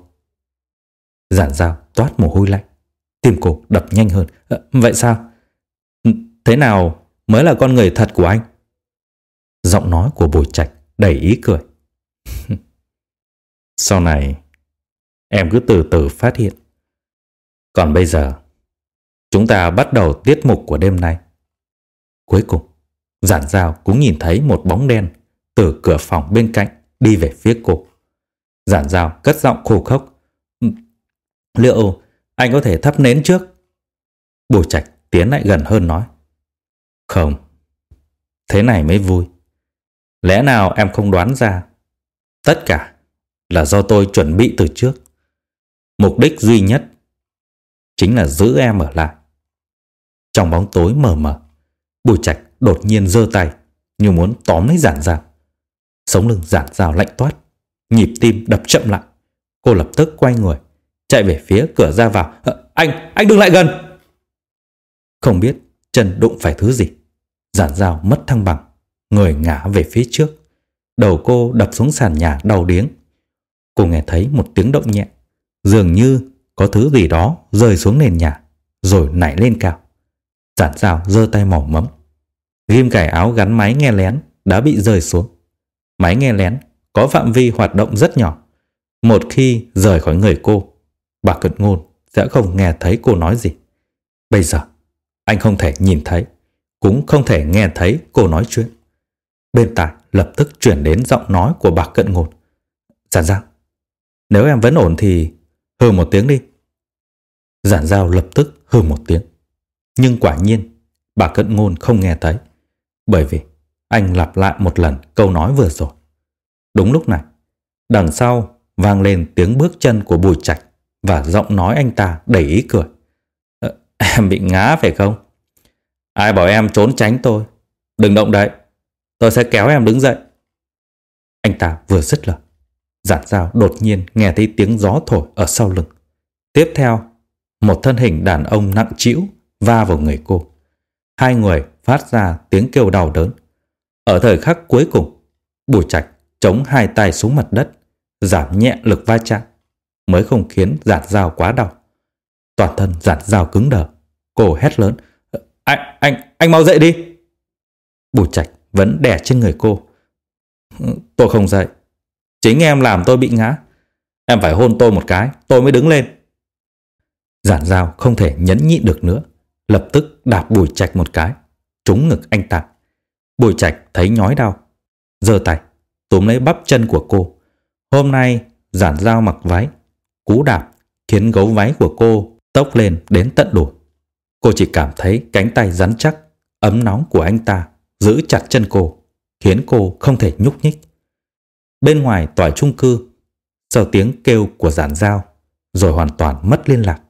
Giản dao toát mồ hôi lạnh, tim cổ đập nhanh hơn. À, vậy sao? Thế nào mới là con người thật của anh? Giọng nói của bùi trạch đầy ý cười. Sau này, Em cứ từ từ phát hiện. Còn bây giờ, Chúng ta bắt đầu tiết mục của đêm nay. Cuối cùng, Giản dao cũng nhìn thấy một bóng đen Từ cửa phòng bên cạnh Đi về phía cô. Giản dao cất giọng khô khốc ừ, Liệu anh có thể thắp nến trước? Bùi trạch tiến lại gần hơn nói, Không, Thế này mới vui. Lẽ nào em không đoán ra Tất cả là do tôi chuẩn bị từ trước. Mục đích duy nhất chính là giữ em ở lại. Trong bóng tối mờ mờ, Bùi Trạch đột nhiên giơ tay như muốn tóm lấy giản dao. Sống lưng giản dao lạnh toát, nhịp tim đập chậm lại. Cô lập tức quay người, chạy về phía cửa ra vào. À, anh, anh đừng lại gần! Không biết chân đụng phải thứ gì. Giản dao mất thăng bằng, người ngã về phía trước. Đầu cô đập xuống sàn nhà đau điếng Cô nghe thấy một tiếng động nhẹ, dường như có thứ gì đó rơi xuống nền nhà, rồi nảy lên cao. Giản dao giơ tay mỏ mẫm. Ghim cải áo gắn máy nghe lén đã bị rơi xuống. Máy nghe lén có phạm vi hoạt động rất nhỏ. Một khi rời khỏi người cô, bà cận ngôn sẽ không nghe thấy cô nói gì. Bây giờ, anh không thể nhìn thấy, cũng không thể nghe thấy cô nói chuyện. Bên tai lập tức chuyển đến giọng nói của bà cận ngột Giản dao, nếu em vẫn ổn thì hừ một tiếng đi. Giản giao lập tức hừ một tiếng. Nhưng quả nhiên, bà cận ngôn không nghe thấy. Bởi vì anh lặp lại một lần câu nói vừa rồi. Đúng lúc này, đằng sau vang lên tiếng bước chân của bùi trạch và giọng nói anh ta đầy ý cười. Ờ, em bị ngã phải không? Ai bảo em trốn tránh tôi? Đừng động đậy, tôi sẽ kéo em đứng dậy. Anh ta vừa dứt lời Giản dao đột nhiên nghe thấy tiếng gió thổi ở sau lưng. Tiếp theo, một thân hình đàn ông nặng trĩu va vào người cô. Hai người phát ra tiếng kêu đau đớn. Ở thời khắc cuối cùng, Bùi Trạch chống hai tay xuống mặt đất, giảm nhẹ lực va chạm, mới không khiến giản dao quá đau. Toàn thân giản dao cứng đờ, cô hét lớn. Anh, anh, anh mau dậy đi. Bùi Trạch vẫn đè trên người cô. Ừ, tôi không dậy. Chính em làm tôi bị ngã. Em phải hôn tôi một cái, tôi mới đứng lên. Giản dao không thể nhẫn nhịn được nữa. Lập tức đạp bùi trạch một cái, trúng ngực anh ta. Bùi trạch thấy nhói đau. giơ tay, túm lấy bắp chân của cô. Hôm nay, giản dao mặc váy. Cú đạp khiến gấu váy của cô tốc lên đến tận đùi. Cô chỉ cảm thấy cánh tay rắn chắc, ấm nóng của anh ta giữ chặt chân cô, khiến cô không thể nhúc nhích. Bên ngoài tòa trung cư, sau tiếng kêu của giản dao, rồi hoàn toàn mất liên lạc.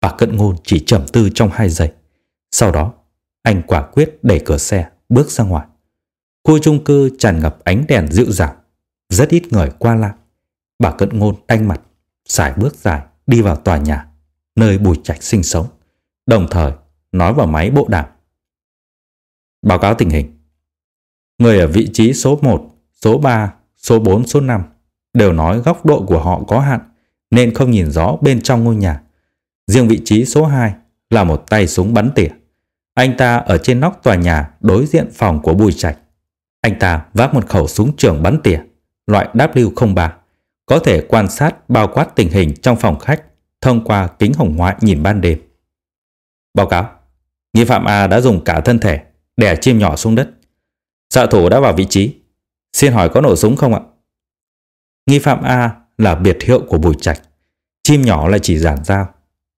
Bà Cận Ngôn chỉ trầm tư trong hai giây. Sau đó, anh quả quyết đẩy cửa xe, bước ra ngoài. Khu trung cư tràn ngập ánh đèn dịu dàng, rất ít người qua lại. Bà cận ngôn đanh mặt, xài bước dài đi vào tòa nhà, nơi Bùi Trạch sinh sống, đồng thời nói vào máy bộ đàm. Báo cáo tình hình. Người ở vị trí số 1, số 3, số 4, số 5 đều nói góc độ của họ có hạn nên không nhìn rõ bên trong ngôi nhà. Riêng vị trí số 2 là một tay súng bắn tỉa. Anh ta ở trên nóc tòa nhà đối diện phòng của Bùi Trạch. Anh ta vác một khẩu súng trường bắn tỉa loại W03 có thể quan sát bao quát tình hình trong phòng khách thông qua kính hồng ngoại nhìn ban đêm. Báo cáo, nghi phạm A đã dùng cả thân thể đè chim nhỏ xuống đất. Dạ Xạ thủ đã vào vị trí. Xin hỏi có nổ súng không ạ? Nghi phạm A là biệt hiệu của Bùi Trạch. Chim nhỏ là chỉ giản dao.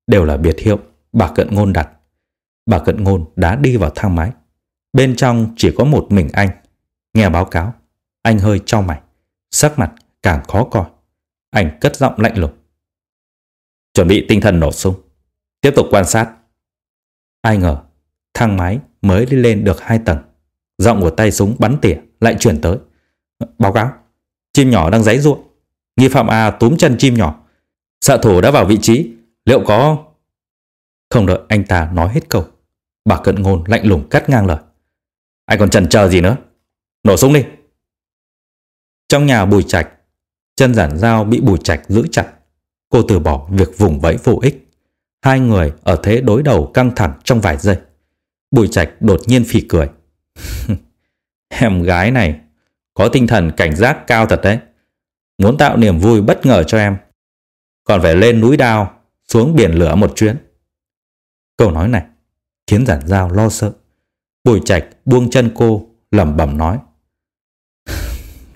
Đều là biệt hiệu bà Cận Ngôn đặt. Bà Cận Ngôn đã đi vào thang máy. Bên trong chỉ có một mình anh. Nghe báo cáo, anh hơi trao mày. Sắc mặt càng khó coi. Anh cất giọng lạnh lùng. Chuẩn bị tinh thần nổ súng. Tiếp tục quan sát. Ai ngờ, thang máy mới đi lên được hai tầng. Giọng của tay súng bắn tỉa lại chuyển tới. Báo cáo, chim nhỏ đang giấy ruộng. Nghi phạm A túm chân chim nhỏ. Xạ thủ đã vào vị trí. Liệu có... Không đợi anh ta nói hết câu. Bà cận ngôn lạnh lùng cắt ngang lời. Anh còn chần chờ gì nữa? Nổ súng đi. Trong nhà bùi trạch, chân giản dao bị bùi trạch giữ chặt. Cô từ bỏ việc vùng vẫy vô ích. Hai người ở thế đối đầu căng thẳng trong vài giây. Bùi trạch đột nhiên phì cười. em gái này có tinh thần cảnh giác cao thật đấy. Muốn tạo niềm vui bất ngờ cho em. Còn phải lên núi đao, xuống biển lửa một chuyến. Câu nói này khiến giản dao lo sợ. Bùi trạch buông chân cô, lẩm bẩm nói.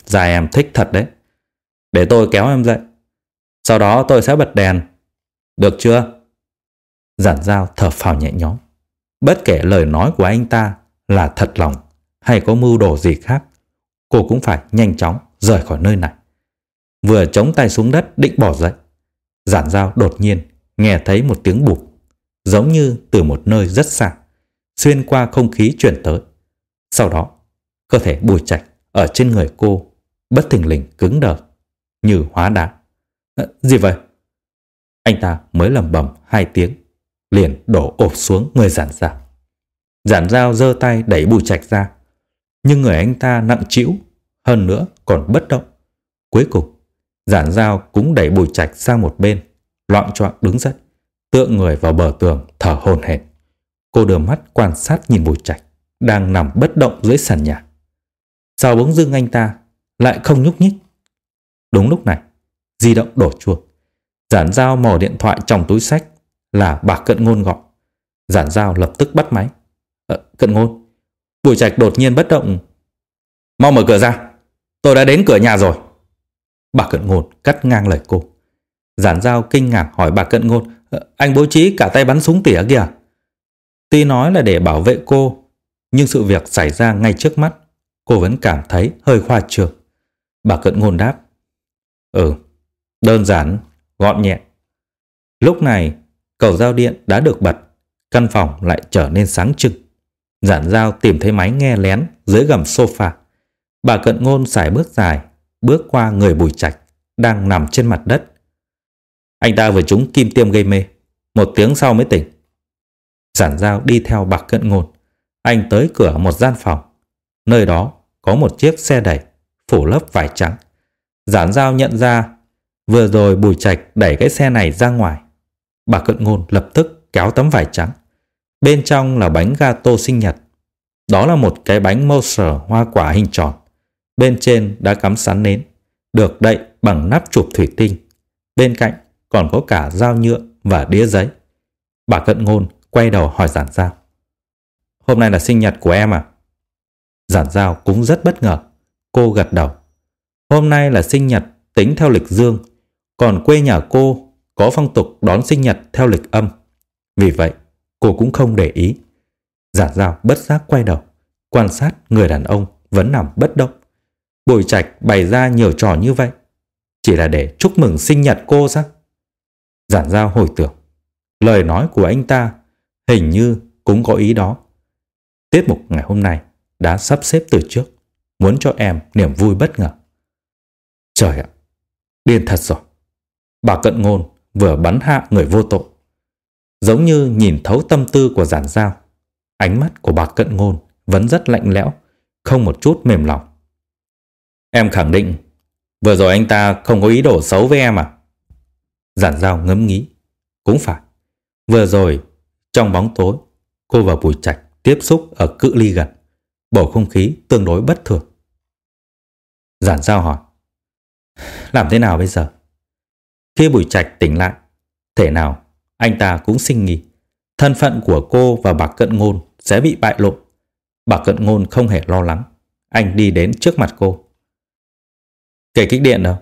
Dài dạ, em thích thật đấy. Để tôi kéo em dậy. Sau đó tôi sẽ bật đèn. Được chưa? Giản dao thở phào nhẹ nhõm. Bất kể lời nói của anh ta là thật lòng hay có mưu đồ gì khác, cô cũng phải nhanh chóng rời khỏi nơi này. Vừa chống tay xuống đất định bỏ dậy, giản dao đột nhiên nghe thấy một tiếng bụp, giống như từ một nơi rất xa, xuyên qua không khí chuyển tới. Sau đó, cơ thể bùi trạch ở trên người cô bất thình lình cứng đờ, như hóa đá. À, gì vậy? Anh ta mới lầm bầm hai tiếng, liền đổ ộp xuống người giản dao. Giản dao giơ tay đẩy bùi trạch ra, nhưng người anh ta nặng trĩu, hơn nữa còn bất động. Cuối cùng, giản dao cũng đẩy bùi trạch sang một bên, loạn choạng đứng dậy, tựa người vào bờ tường thở hổn hển. Cô đưa mắt quan sát nhìn bùi trạch, đang nằm bất động dưới sàn nhà. Sau bỗng dưng anh ta lại không nhúc nhích. Đúng lúc này, di động đổ chuông. Giản dao mò điện thoại trong túi sách là bà Cận Ngôn gọi. Giản dao lập tức bắt máy. À, Cận Ngôn, Bùi Trạch đột nhiên bất động. Mau mở cửa ra, tôi đã đến cửa nhà rồi. Bà Cận Ngôn cắt ngang lời cô. Giản dao kinh ngạc hỏi bà Cận Ngôn, ờ, anh bố trí cả tay bắn súng tỉa kìa. Tuy nói là để bảo vệ cô, nhưng sự việc xảy ra ngay trước mắt, cô vẫn cảm thấy hơi khoa trương. Bà Cận Ngôn đáp. Ừ, đơn giản, gọn nhẹ. Lúc này, cầu giao điện đã được bật, căn phòng lại trở nên sáng trưng. Giản giao tìm thấy máy nghe lén dưới gầm sofa. Bà Cận Ngôn xài bước dài, bước qua người bùi trạch, đang nằm trên mặt đất. Anh ta vừa trúng kim tiêm gây mê, một tiếng sau mới tỉnh. Giản giao đi theo bà Cận Ngôn. Anh tới cửa một gian phòng. Nơi đó có một chiếc xe đẩy phủ lớp vải trắng. Giản giao nhận ra vừa rồi Bùi Trạch đẩy cái xe này ra ngoài. Bà Cận Ngôn lập tức kéo tấm vải trắng. Bên trong là bánh gato sinh nhật. Đó là một cái bánh Moser hoa quả hình tròn. Bên trên đã cắm sắn nến, được đậy bằng nắp chụp thủy tinh. Bên cạnh còn có cả dao nhựa và đĩa giấy. Bà Cận Ngôn quay đầu hỏi Giản Giao. Hôm nay là sinh nhật của em à? Giản Giao cũng rất bất ngờ. Cô gật đầu. Hôm nay là sinh nhật tính theo lịch dương, còn quê nhà cô có phong tục đón sinh nhật theo lịch âm. Vì vậy, cô cũng không để ý. Giả dao bất giác quay đầu, quan sát người đàn ông vẫn nằm bất động. Bùi trạch bày ra nhiều trò như vậy, chỉ là để chúc mừng sinh nhật cô sao? Giản giao hồi tưởng, lời nói của anh ta hình như cũng có ý đó. Tiết mục ngày hôm nay đã sắp xếp từ trước. muốn cho em niềm vui bất ngờ. Trời ạ, điên thật rồi. Bà cận ngôn vừa bắn hạ người vô tội. Giống như nhìn thấu tâm tư của giản giao. Ánh mắt của bà cận ngôn vẫn rất lạnh lẽo, không một chút mềm lòng. Em khẳng định, vừa rồi anh ta không có ý đồ xấu với em à? Giản giao ngấm nghĩ. Cũng phải. Vừa rồi, trong bóng tối, cô và Bùi Trạch tiếp xúc ở cự ly gần. Bầu không khí tương đối bất thường. Giản giao hỏi. Làm thế nào bây giờ? Khi Bùi Trạch tỉnh lại, thể nào anh ta cũng sinh nghi. Thân phận của cô và bà Cận Ngôn sẽ bị bại lộ. Bà Cận Ngôn không hề lo lắng. Anh đi đến trước mặt cô. Kể kích điện đâu?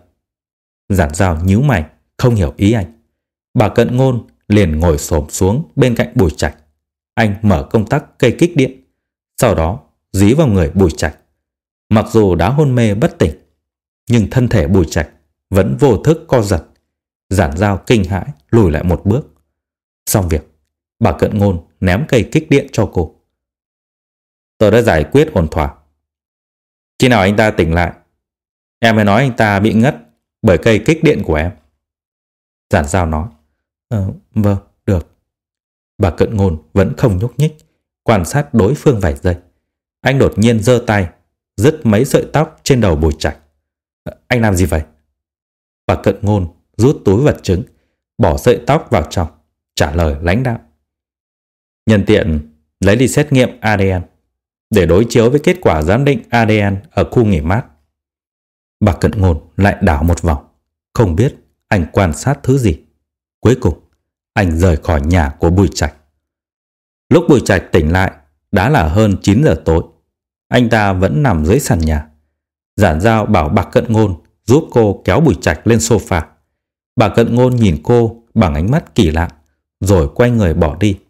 Giản dao nhíu mày, không hiểu ý anh. Bà Cận Ngôn liền ngồi xổm xuống bên cạnh Bùi Trạch. Anh mở công tắc cây kích điện, sau đó dí vào người Bùi Trạch. Mặc dù đã hôn mê bất tỉnh, nhưng thân thể Bùi Trạch vẫn vô thức co giật. Giản dao kinh hãi lùi lại một bước. Xong việc, bà Cận Ngôn ném cây kích điện cho cô. Tôi đã giải quyết ổn thỏa. Khi nào anh ta tỉnh lại, em mới nói anh ta bị ngất bởi cây kích điện của em. Giản giao nói. Ờ, vâng, được. Bà cận ngôn vẫn không nhúc nhích, quan sát đối phương vài giây. Anh đột nhiên giơ tay, dứt mấy sợi tóc trên đầu bùi trạch. Ờ, anh làm gì vậy? Bà cận ngôn rút túi vật chứng, bỏ sợi tóc vào trong, trả lời lãnh đạo. Nhân tiện lấy đi xét nghiệm ADN để đối chiếu với kết quả giám định ADN ở khu nghỉ mát. Bà cận ngôn lại đảo một vòng, không biết anh quan sát thứ gì. Cuối cùng, anh rời khỏi nhà của Bùi Trạch. Lúc Bùi Trạch tỉnh lại, đã là hơn 9 giờ tối. Anh ta vẫn nằm dưới sàn nhà. Giản giao bảo Bạc cận ngôn giúp cô kéo Bùi Trạch lên sofa. Bà cận ngôn nhìn cô bằng ánh mắt kỳ lạ, rồi quay người bỏ đi.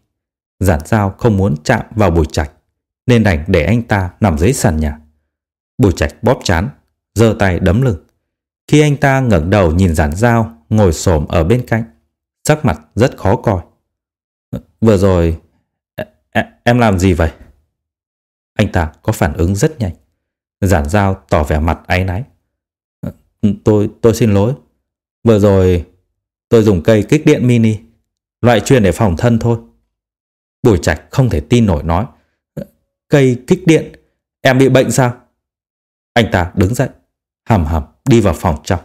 Giản giao không muốn chạm vào Bùi Trạch, nên đành để anh ta nằm dưới sàn nhà. Bùi Trạch bóp chán, giơ tay đấm lưng. Khi anh ta ngẩng đầu nhìn giản giao ngồi xổm ở bên cạnh, sắc mặt rất khó coi. Vừa rồi, em làm gì vậy? Anh ta có phản ứng rất nhanh. Giản giao tỏ vẻ mặt áy náy. Tôi, tôi xin lỗi. Vừa rồi, tôi dùng cây kích điện mini, loại chuyên để phòng thân thôi. Bùi Trạch không thể tin nổi nói. Cây kích điện, em bị bệnh sao? Anh ta đứng dậy, hầm hầm đi vào phòng trong.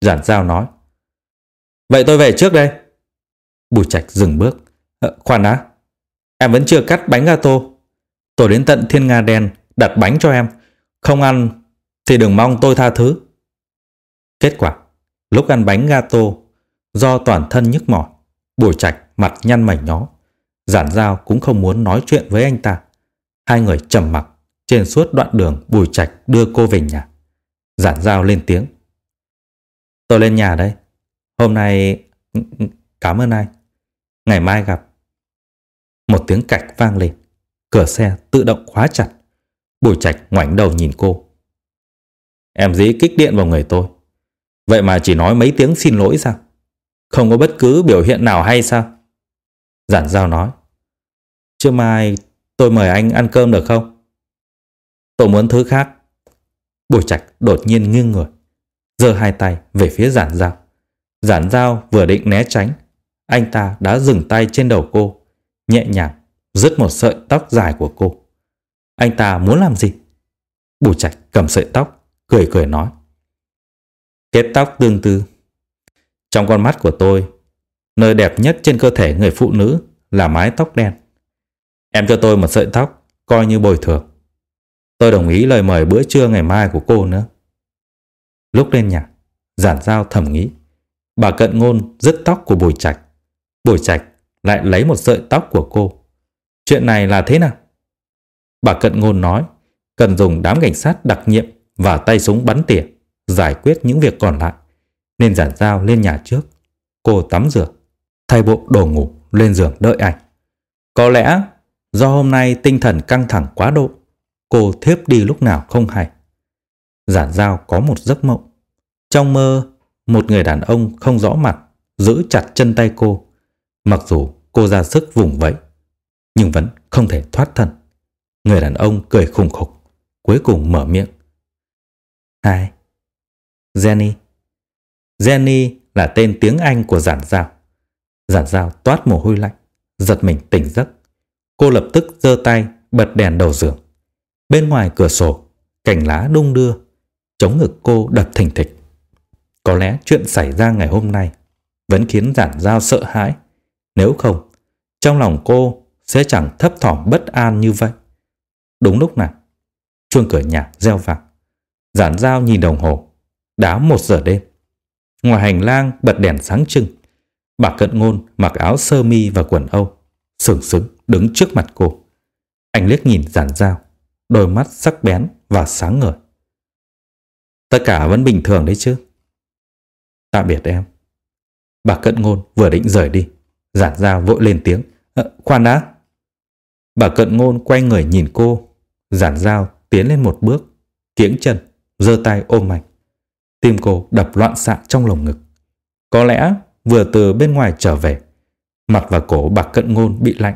Giản giao nói. Vậy tôi về trước đây. Bùi Trạch dừng bước. Ờ, khoan đã, em vẫn chưa cắt bánh gato. Tôi đến tận thiên nga đen đặt bánh cho em. Không ăn thì đừng mong tôi tha thứ. Kết quả, lúc ăn bánh gato, do toàn thân nhức mỏi, Bùi Trạch mặt nhăn mảnh nhó. Giản Giao cũng không muốn nói chuyện với anh ta. Hai người trầm mặc trên suốt đoạn đường Bùi Trạch đưa cô về nhà. Giản Giao lên tiếng. Tôi lên nhà đây. Hôm nay... Cảm ơn anh. Ngày mai gặp. Một tiếng cạch vang lên. Cửa xe tự động khóa chặt. Bùi Trạch ngoảnh đầu nhìn cô. Em dĩ kích điện vào người tôi. Vậy mà chỉ nói mấy tiếng xin lỗi sao? Không có bất cứ biểu hiện nào hay sao? Giản giao nói. Chưa mai tôi mời anh ăn cơm được không? Tôi muốn thứ khác. Bùi Trạch đột nhiên nghiêng người. giơ hai tay về phía giản giao. Giản giao vừa định né tránh. Anh ta đã dừng tay trên đầu cô. Nhẹ nhàng rứt một sợi tóc dài của cô. Anh ta muốn làm gì? Bùi Trạch cầm sợi tóc, cười cười nói. Kết tóc tương tư. Trong con mắt của tôi, nơi đẹp nhất trên cơ thể người phụ nữ là mái tóc đen. Em cho tôi một sợi tóc, coi như bồi thường. Tôi đồng ý lời mời bữa trưa ngày mai của cô nữa. Lúc lên nhà, giản giao thầm nghĩ. Bà cận ngôn dứt tóc của Bùi Trạch. Bùi Trạch lại lấy một sợi tóc của cô. Chuyện này là thế nào? Bà cận ngôn nói cần dùng đám cảnh sát đặc nhiệm và tay súng bắn tỉa giải quyết những việc còn lại, nên giản giao lên nhà trước. Cô tắm rửa, thay bộ đồ ngủ, lên giường đợi anh. Có lẽ do hôm nay tinh thần căng thẳng quá độ, cô thiếp đi lúc nào không hay. Giản giao có một giấc mộng. Trong mơ, một người đàn ông không rõ mặt giữ chặt chân tay cô. Mặc dù cô ra sức vùng vẫy, nhưng vẫn không thể thoát thân. Người đàn ông cười khùng khục, cuối cùng mở miệng, Hai. Jenny. Jenny là tên tiếng Anh của giản giao. Giản giao toát mồ hôi lạnh, giật mình tỉnh giấc. Cô lập tức giơ tay bật đèn đầu giường. Bên ngoài cửa sổ, cành lá đung đưa, chống ngực cô đập thình thịch. Có lẽ chuyện xảy ra ngày hôm nay vẫn khiến giản giao sợ hãi. Nếu không, trong lòng cô sẽ chẳng thấp thỏm bất an như vậy. Đúng lúc này, chuông cửa nhà reo vang. Giản giao nhìn đồng hồ, đã một giờ đêm. Ngoài hành lang bật đèn sáng trưng, bà cận ngôn mặc áo sơ mi và quần âu, sừng sững đứng trước mặt cô. Anh liếc nhìn giản giao, đôi mắt sắc bén và sáng ngời. Tất cả vẫn bình thường đấy chứ. Tạm biệt em. Bà cận ngôn vừa định rời đi. Giản giao vội lên tiếng. À, khoan đã. Bà cận ngôn quay người nhìn cô. Giản giao tiến lên một bước. Kiễng chân, giơ tay ôm mạnh Tim cô đập loạn xạ trong lồng ngực. Có lẽ vừa từ bên ngoài trở về. Mặt và cổ bà cận ngôn bị lạnh.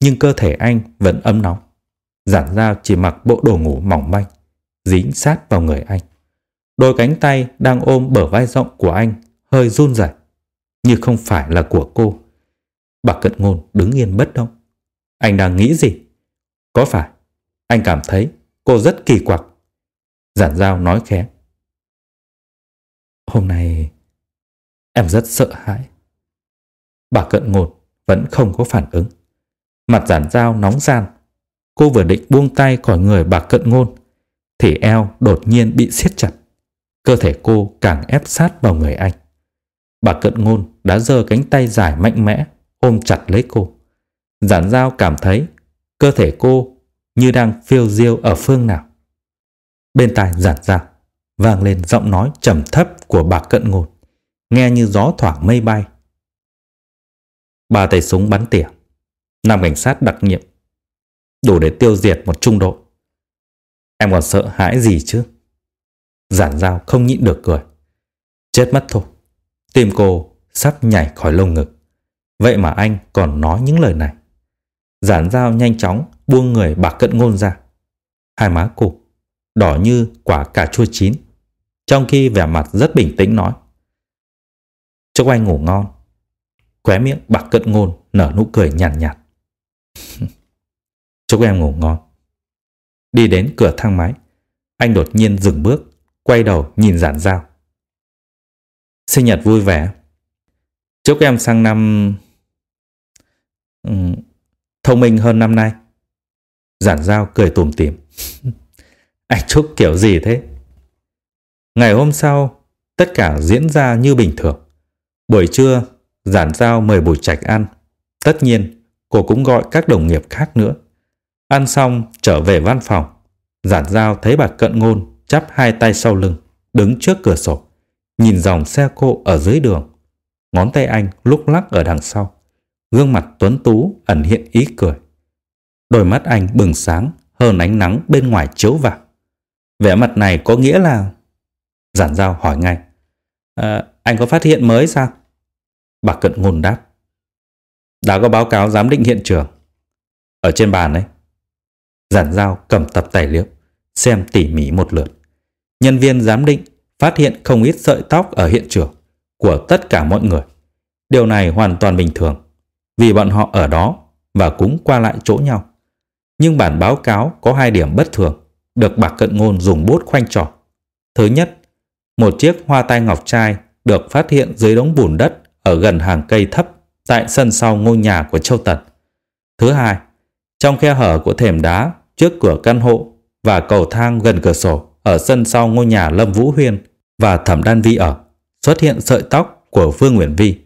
Nhưng cơ thể anh vẫn ấm nóng. Giản giao chỉ mặc bộ đồ ngủ mỏng manh. Dính sát vào người anh. Đôi cánh tay đang ôm bờ vai rộng của anh hơi run rẩy, như không phải là của cô. Bà cận ngôn đứng yên bất động. Anh đang nghĩ gì? Có phải anh cảm thấy cô rất kỳ quặc? Giản giao nói khẽ. Hôm nay em rất sợ hãi. Bà cận ngôn vẫn không có phản ứng. Mặt giản dao nóng gian. Cô vừa định buông tay khỏi người bà cận ngôn, thì eo đột nhiên bị siết chặt. Cơ thể cô càng ép sát vào người anh. Bà cận ngôn đã giơ cánh tay dài mạnh mẽ, ôm chặt lấy cô. Giản dao cảm thấy cơ thể cô như đang phiêu diêu ở phương nào. Bên tai giản dao vang lên giọng nói trầm thấp của bà cận ngột nghe như gió thoảng mây bay. Ba tay súng bắn tỉa, năm cảnh sát đặc nhiệm, đủ để tiêu diệt một trung đội. Em còn sợ hãi gì chứ? Giản giao không nhịn được cười. Chết mất thôi. Tim cô sắp nhảy khỏi lồng ngực. Vậy mà anh còn nói những lời này. Giản giao nhanh chóng buông người bà cận ngôn ra. Hai má cô đỏ như quả cà chua chín. Trong khi vẻ mặt rất bình tĩnh nói. Chúc anh ngủ ngon. Khóe miệng bạc cận ngôn nở nụ cười nhàn nhạt, nhạt. Chúc em ngủ ngon. Đi đến cửa thang máy. Anh đột nhiên dừng bước, quay đầu nhìn giản giao. Sinh nhật vui vẻ. Chúc em sang năm... Ừ, thông minh hơn năm nay. Giản giao cười tùm tìm. Anh chúc kiểu gì thế? Ngày hôm sau, tất cả diễn ra như bình thường. Buổi trưa, giản giao mời Bùi Trạch ăn. Tất nhiên, cô cũng gọi các đồng nghiệp khác nữa. Ăn xong, trở về văn phòng. Giản giao thấy bà cận ngôn chắp hai tay sau lưng, đứng trước cửa sổ nhìn dòng xe cộ ở dưới đường. Ngón tay anh lúc lắc ở đằng sau. Gương mặt tuấn tú ẩn hiện ý cười. Đôi mắt anh bừng sáng hơn ánh nắng bên ngoài chiếu vào. Vẻ mặt này có nghĩa là... Giản giao hỏi ngay. À, anh có phát hiện mới sao? Bà cận ngôn đáp. Đã có báo cáo giám định hiện trường. Ở trên bàn ấy. Giản giao cầm tập tài liệu, xem tỉ mỉ một lượt. Nhân viên giám định phát hiện không ít sợi tóc ở hiện trường của tất cả mọi người. Điều này hoàn toàn bình thường vì bọn họ ở đó và cũng qua lại chỗ nhau. Nhưng bản báo cáo có hai điểm bất thường được bạc cận ngôn dùng bút khoanh tròn Thứ nhất, một chiếc hoa tai ngọc trai được phát hiện dưới đống bùn đất ở gần hàng cây thấp tại sân sau ngôi nhà của Châu Tật. Thứ hai, trong khe hở của thềm đá trước cửa căn hộ và cầu thang gần cửa sổ ở sân sau ngôi nhà Lâm Vũ Huyên và Thẩm Đan Vi ở, xuất hiện sợi tóc của Vương Nguyễn Vi.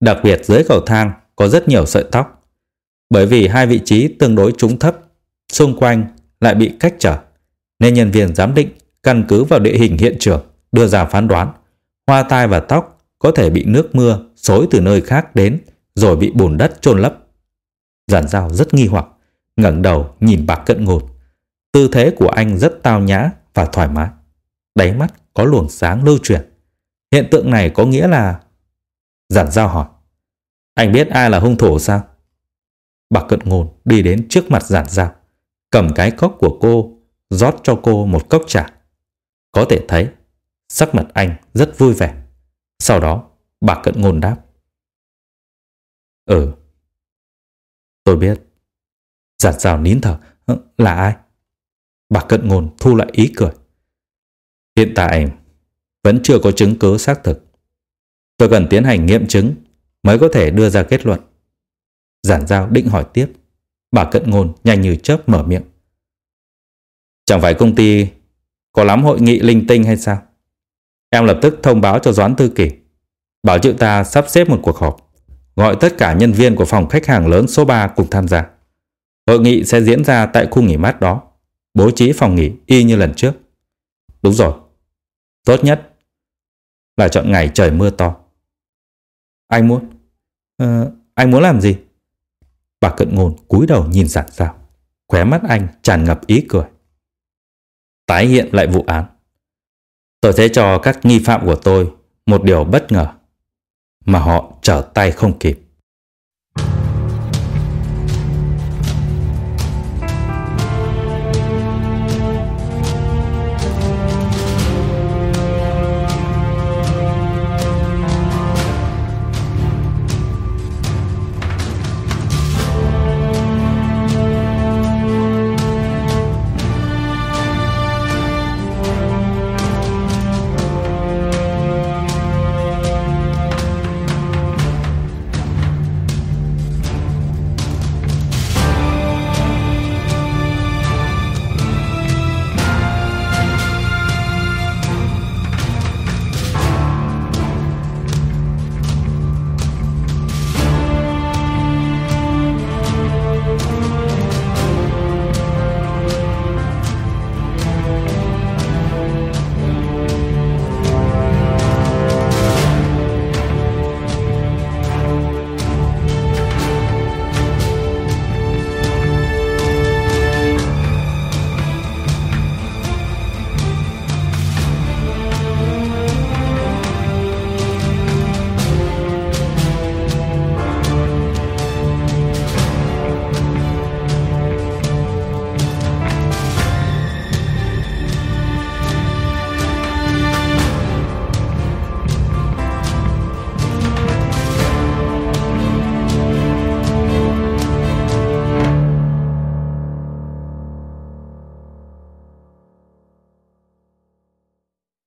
Đặc biệt dưới cầu thang có rất nhiều sợi tóc. Bởi vì hai vị trí tương đối trúng thấp, xung quanh lại bị cách trở, nên nhân viên giám định căn cứ vào địa hình hiện trường đưa ra phán đoán hoa tai và tóc có thể bị nước mưa xối từ nơi khác đến rồi bị bùn đất chôn lấp. Giản giao rất nghi hoặc, ngẩng đầu nhìn bạc cận ngột. Tư thế của anh rất tao nhã và thoải mái. Đáy mắt có luồng sáng lưu chuyển. Hiện tượng này có nghĩa là... Giản giao hỏi. Anh biết ai là hung thủ sao? Bà cận ngôn đi đến trước mặt giản giao. Cầm cái cốc của cô, rót cho cô một cốc trà. Có thể thấy, sắc mặt anh rất vui vẻ. Sau đó, bà cận ngôn đáp. Ừ, tôi biết. Giản rào nín thở. Là ai? Bà cận ngôn thu lại ý cười. Hiện tại vẫn chưa có chứng cứ xác thực. Tôi cần tiến hành nghiệm chứng mới có thể đưa ra kết luận. Giản giao định hỏi tiếp. Bà cận ngôn nhanh như chớp mở miệng. Chẳng phải công ty có lắm hội nghị linh tinh hay sao? Em lập tức thông báo cho Doãn Tư Kỳ. Bảo chữ ta sắp xếp một cuộc họp. Gọi tất cả nhân viên của phòng khách hàng lớn số 3 cùng tham gia. Hội nghị sẽ diễn ra tại khu nghỉ mát đó. Bố trí phòng nghỉ y như lần trước. Đúng rồi. Tốt nhất là chọn ngày trời mưa to. Anh muốn... Uh, anh muốn làm gì? Bà cận ngôn cúi đầu nhìn giản sao Khóe mắt anh tràn ngập ý cười. Tái hiện lại vụ án. Tôi sẽ cho các nghi phạm của tôi một điều bất ngờ, mà họ trở tay không kịp.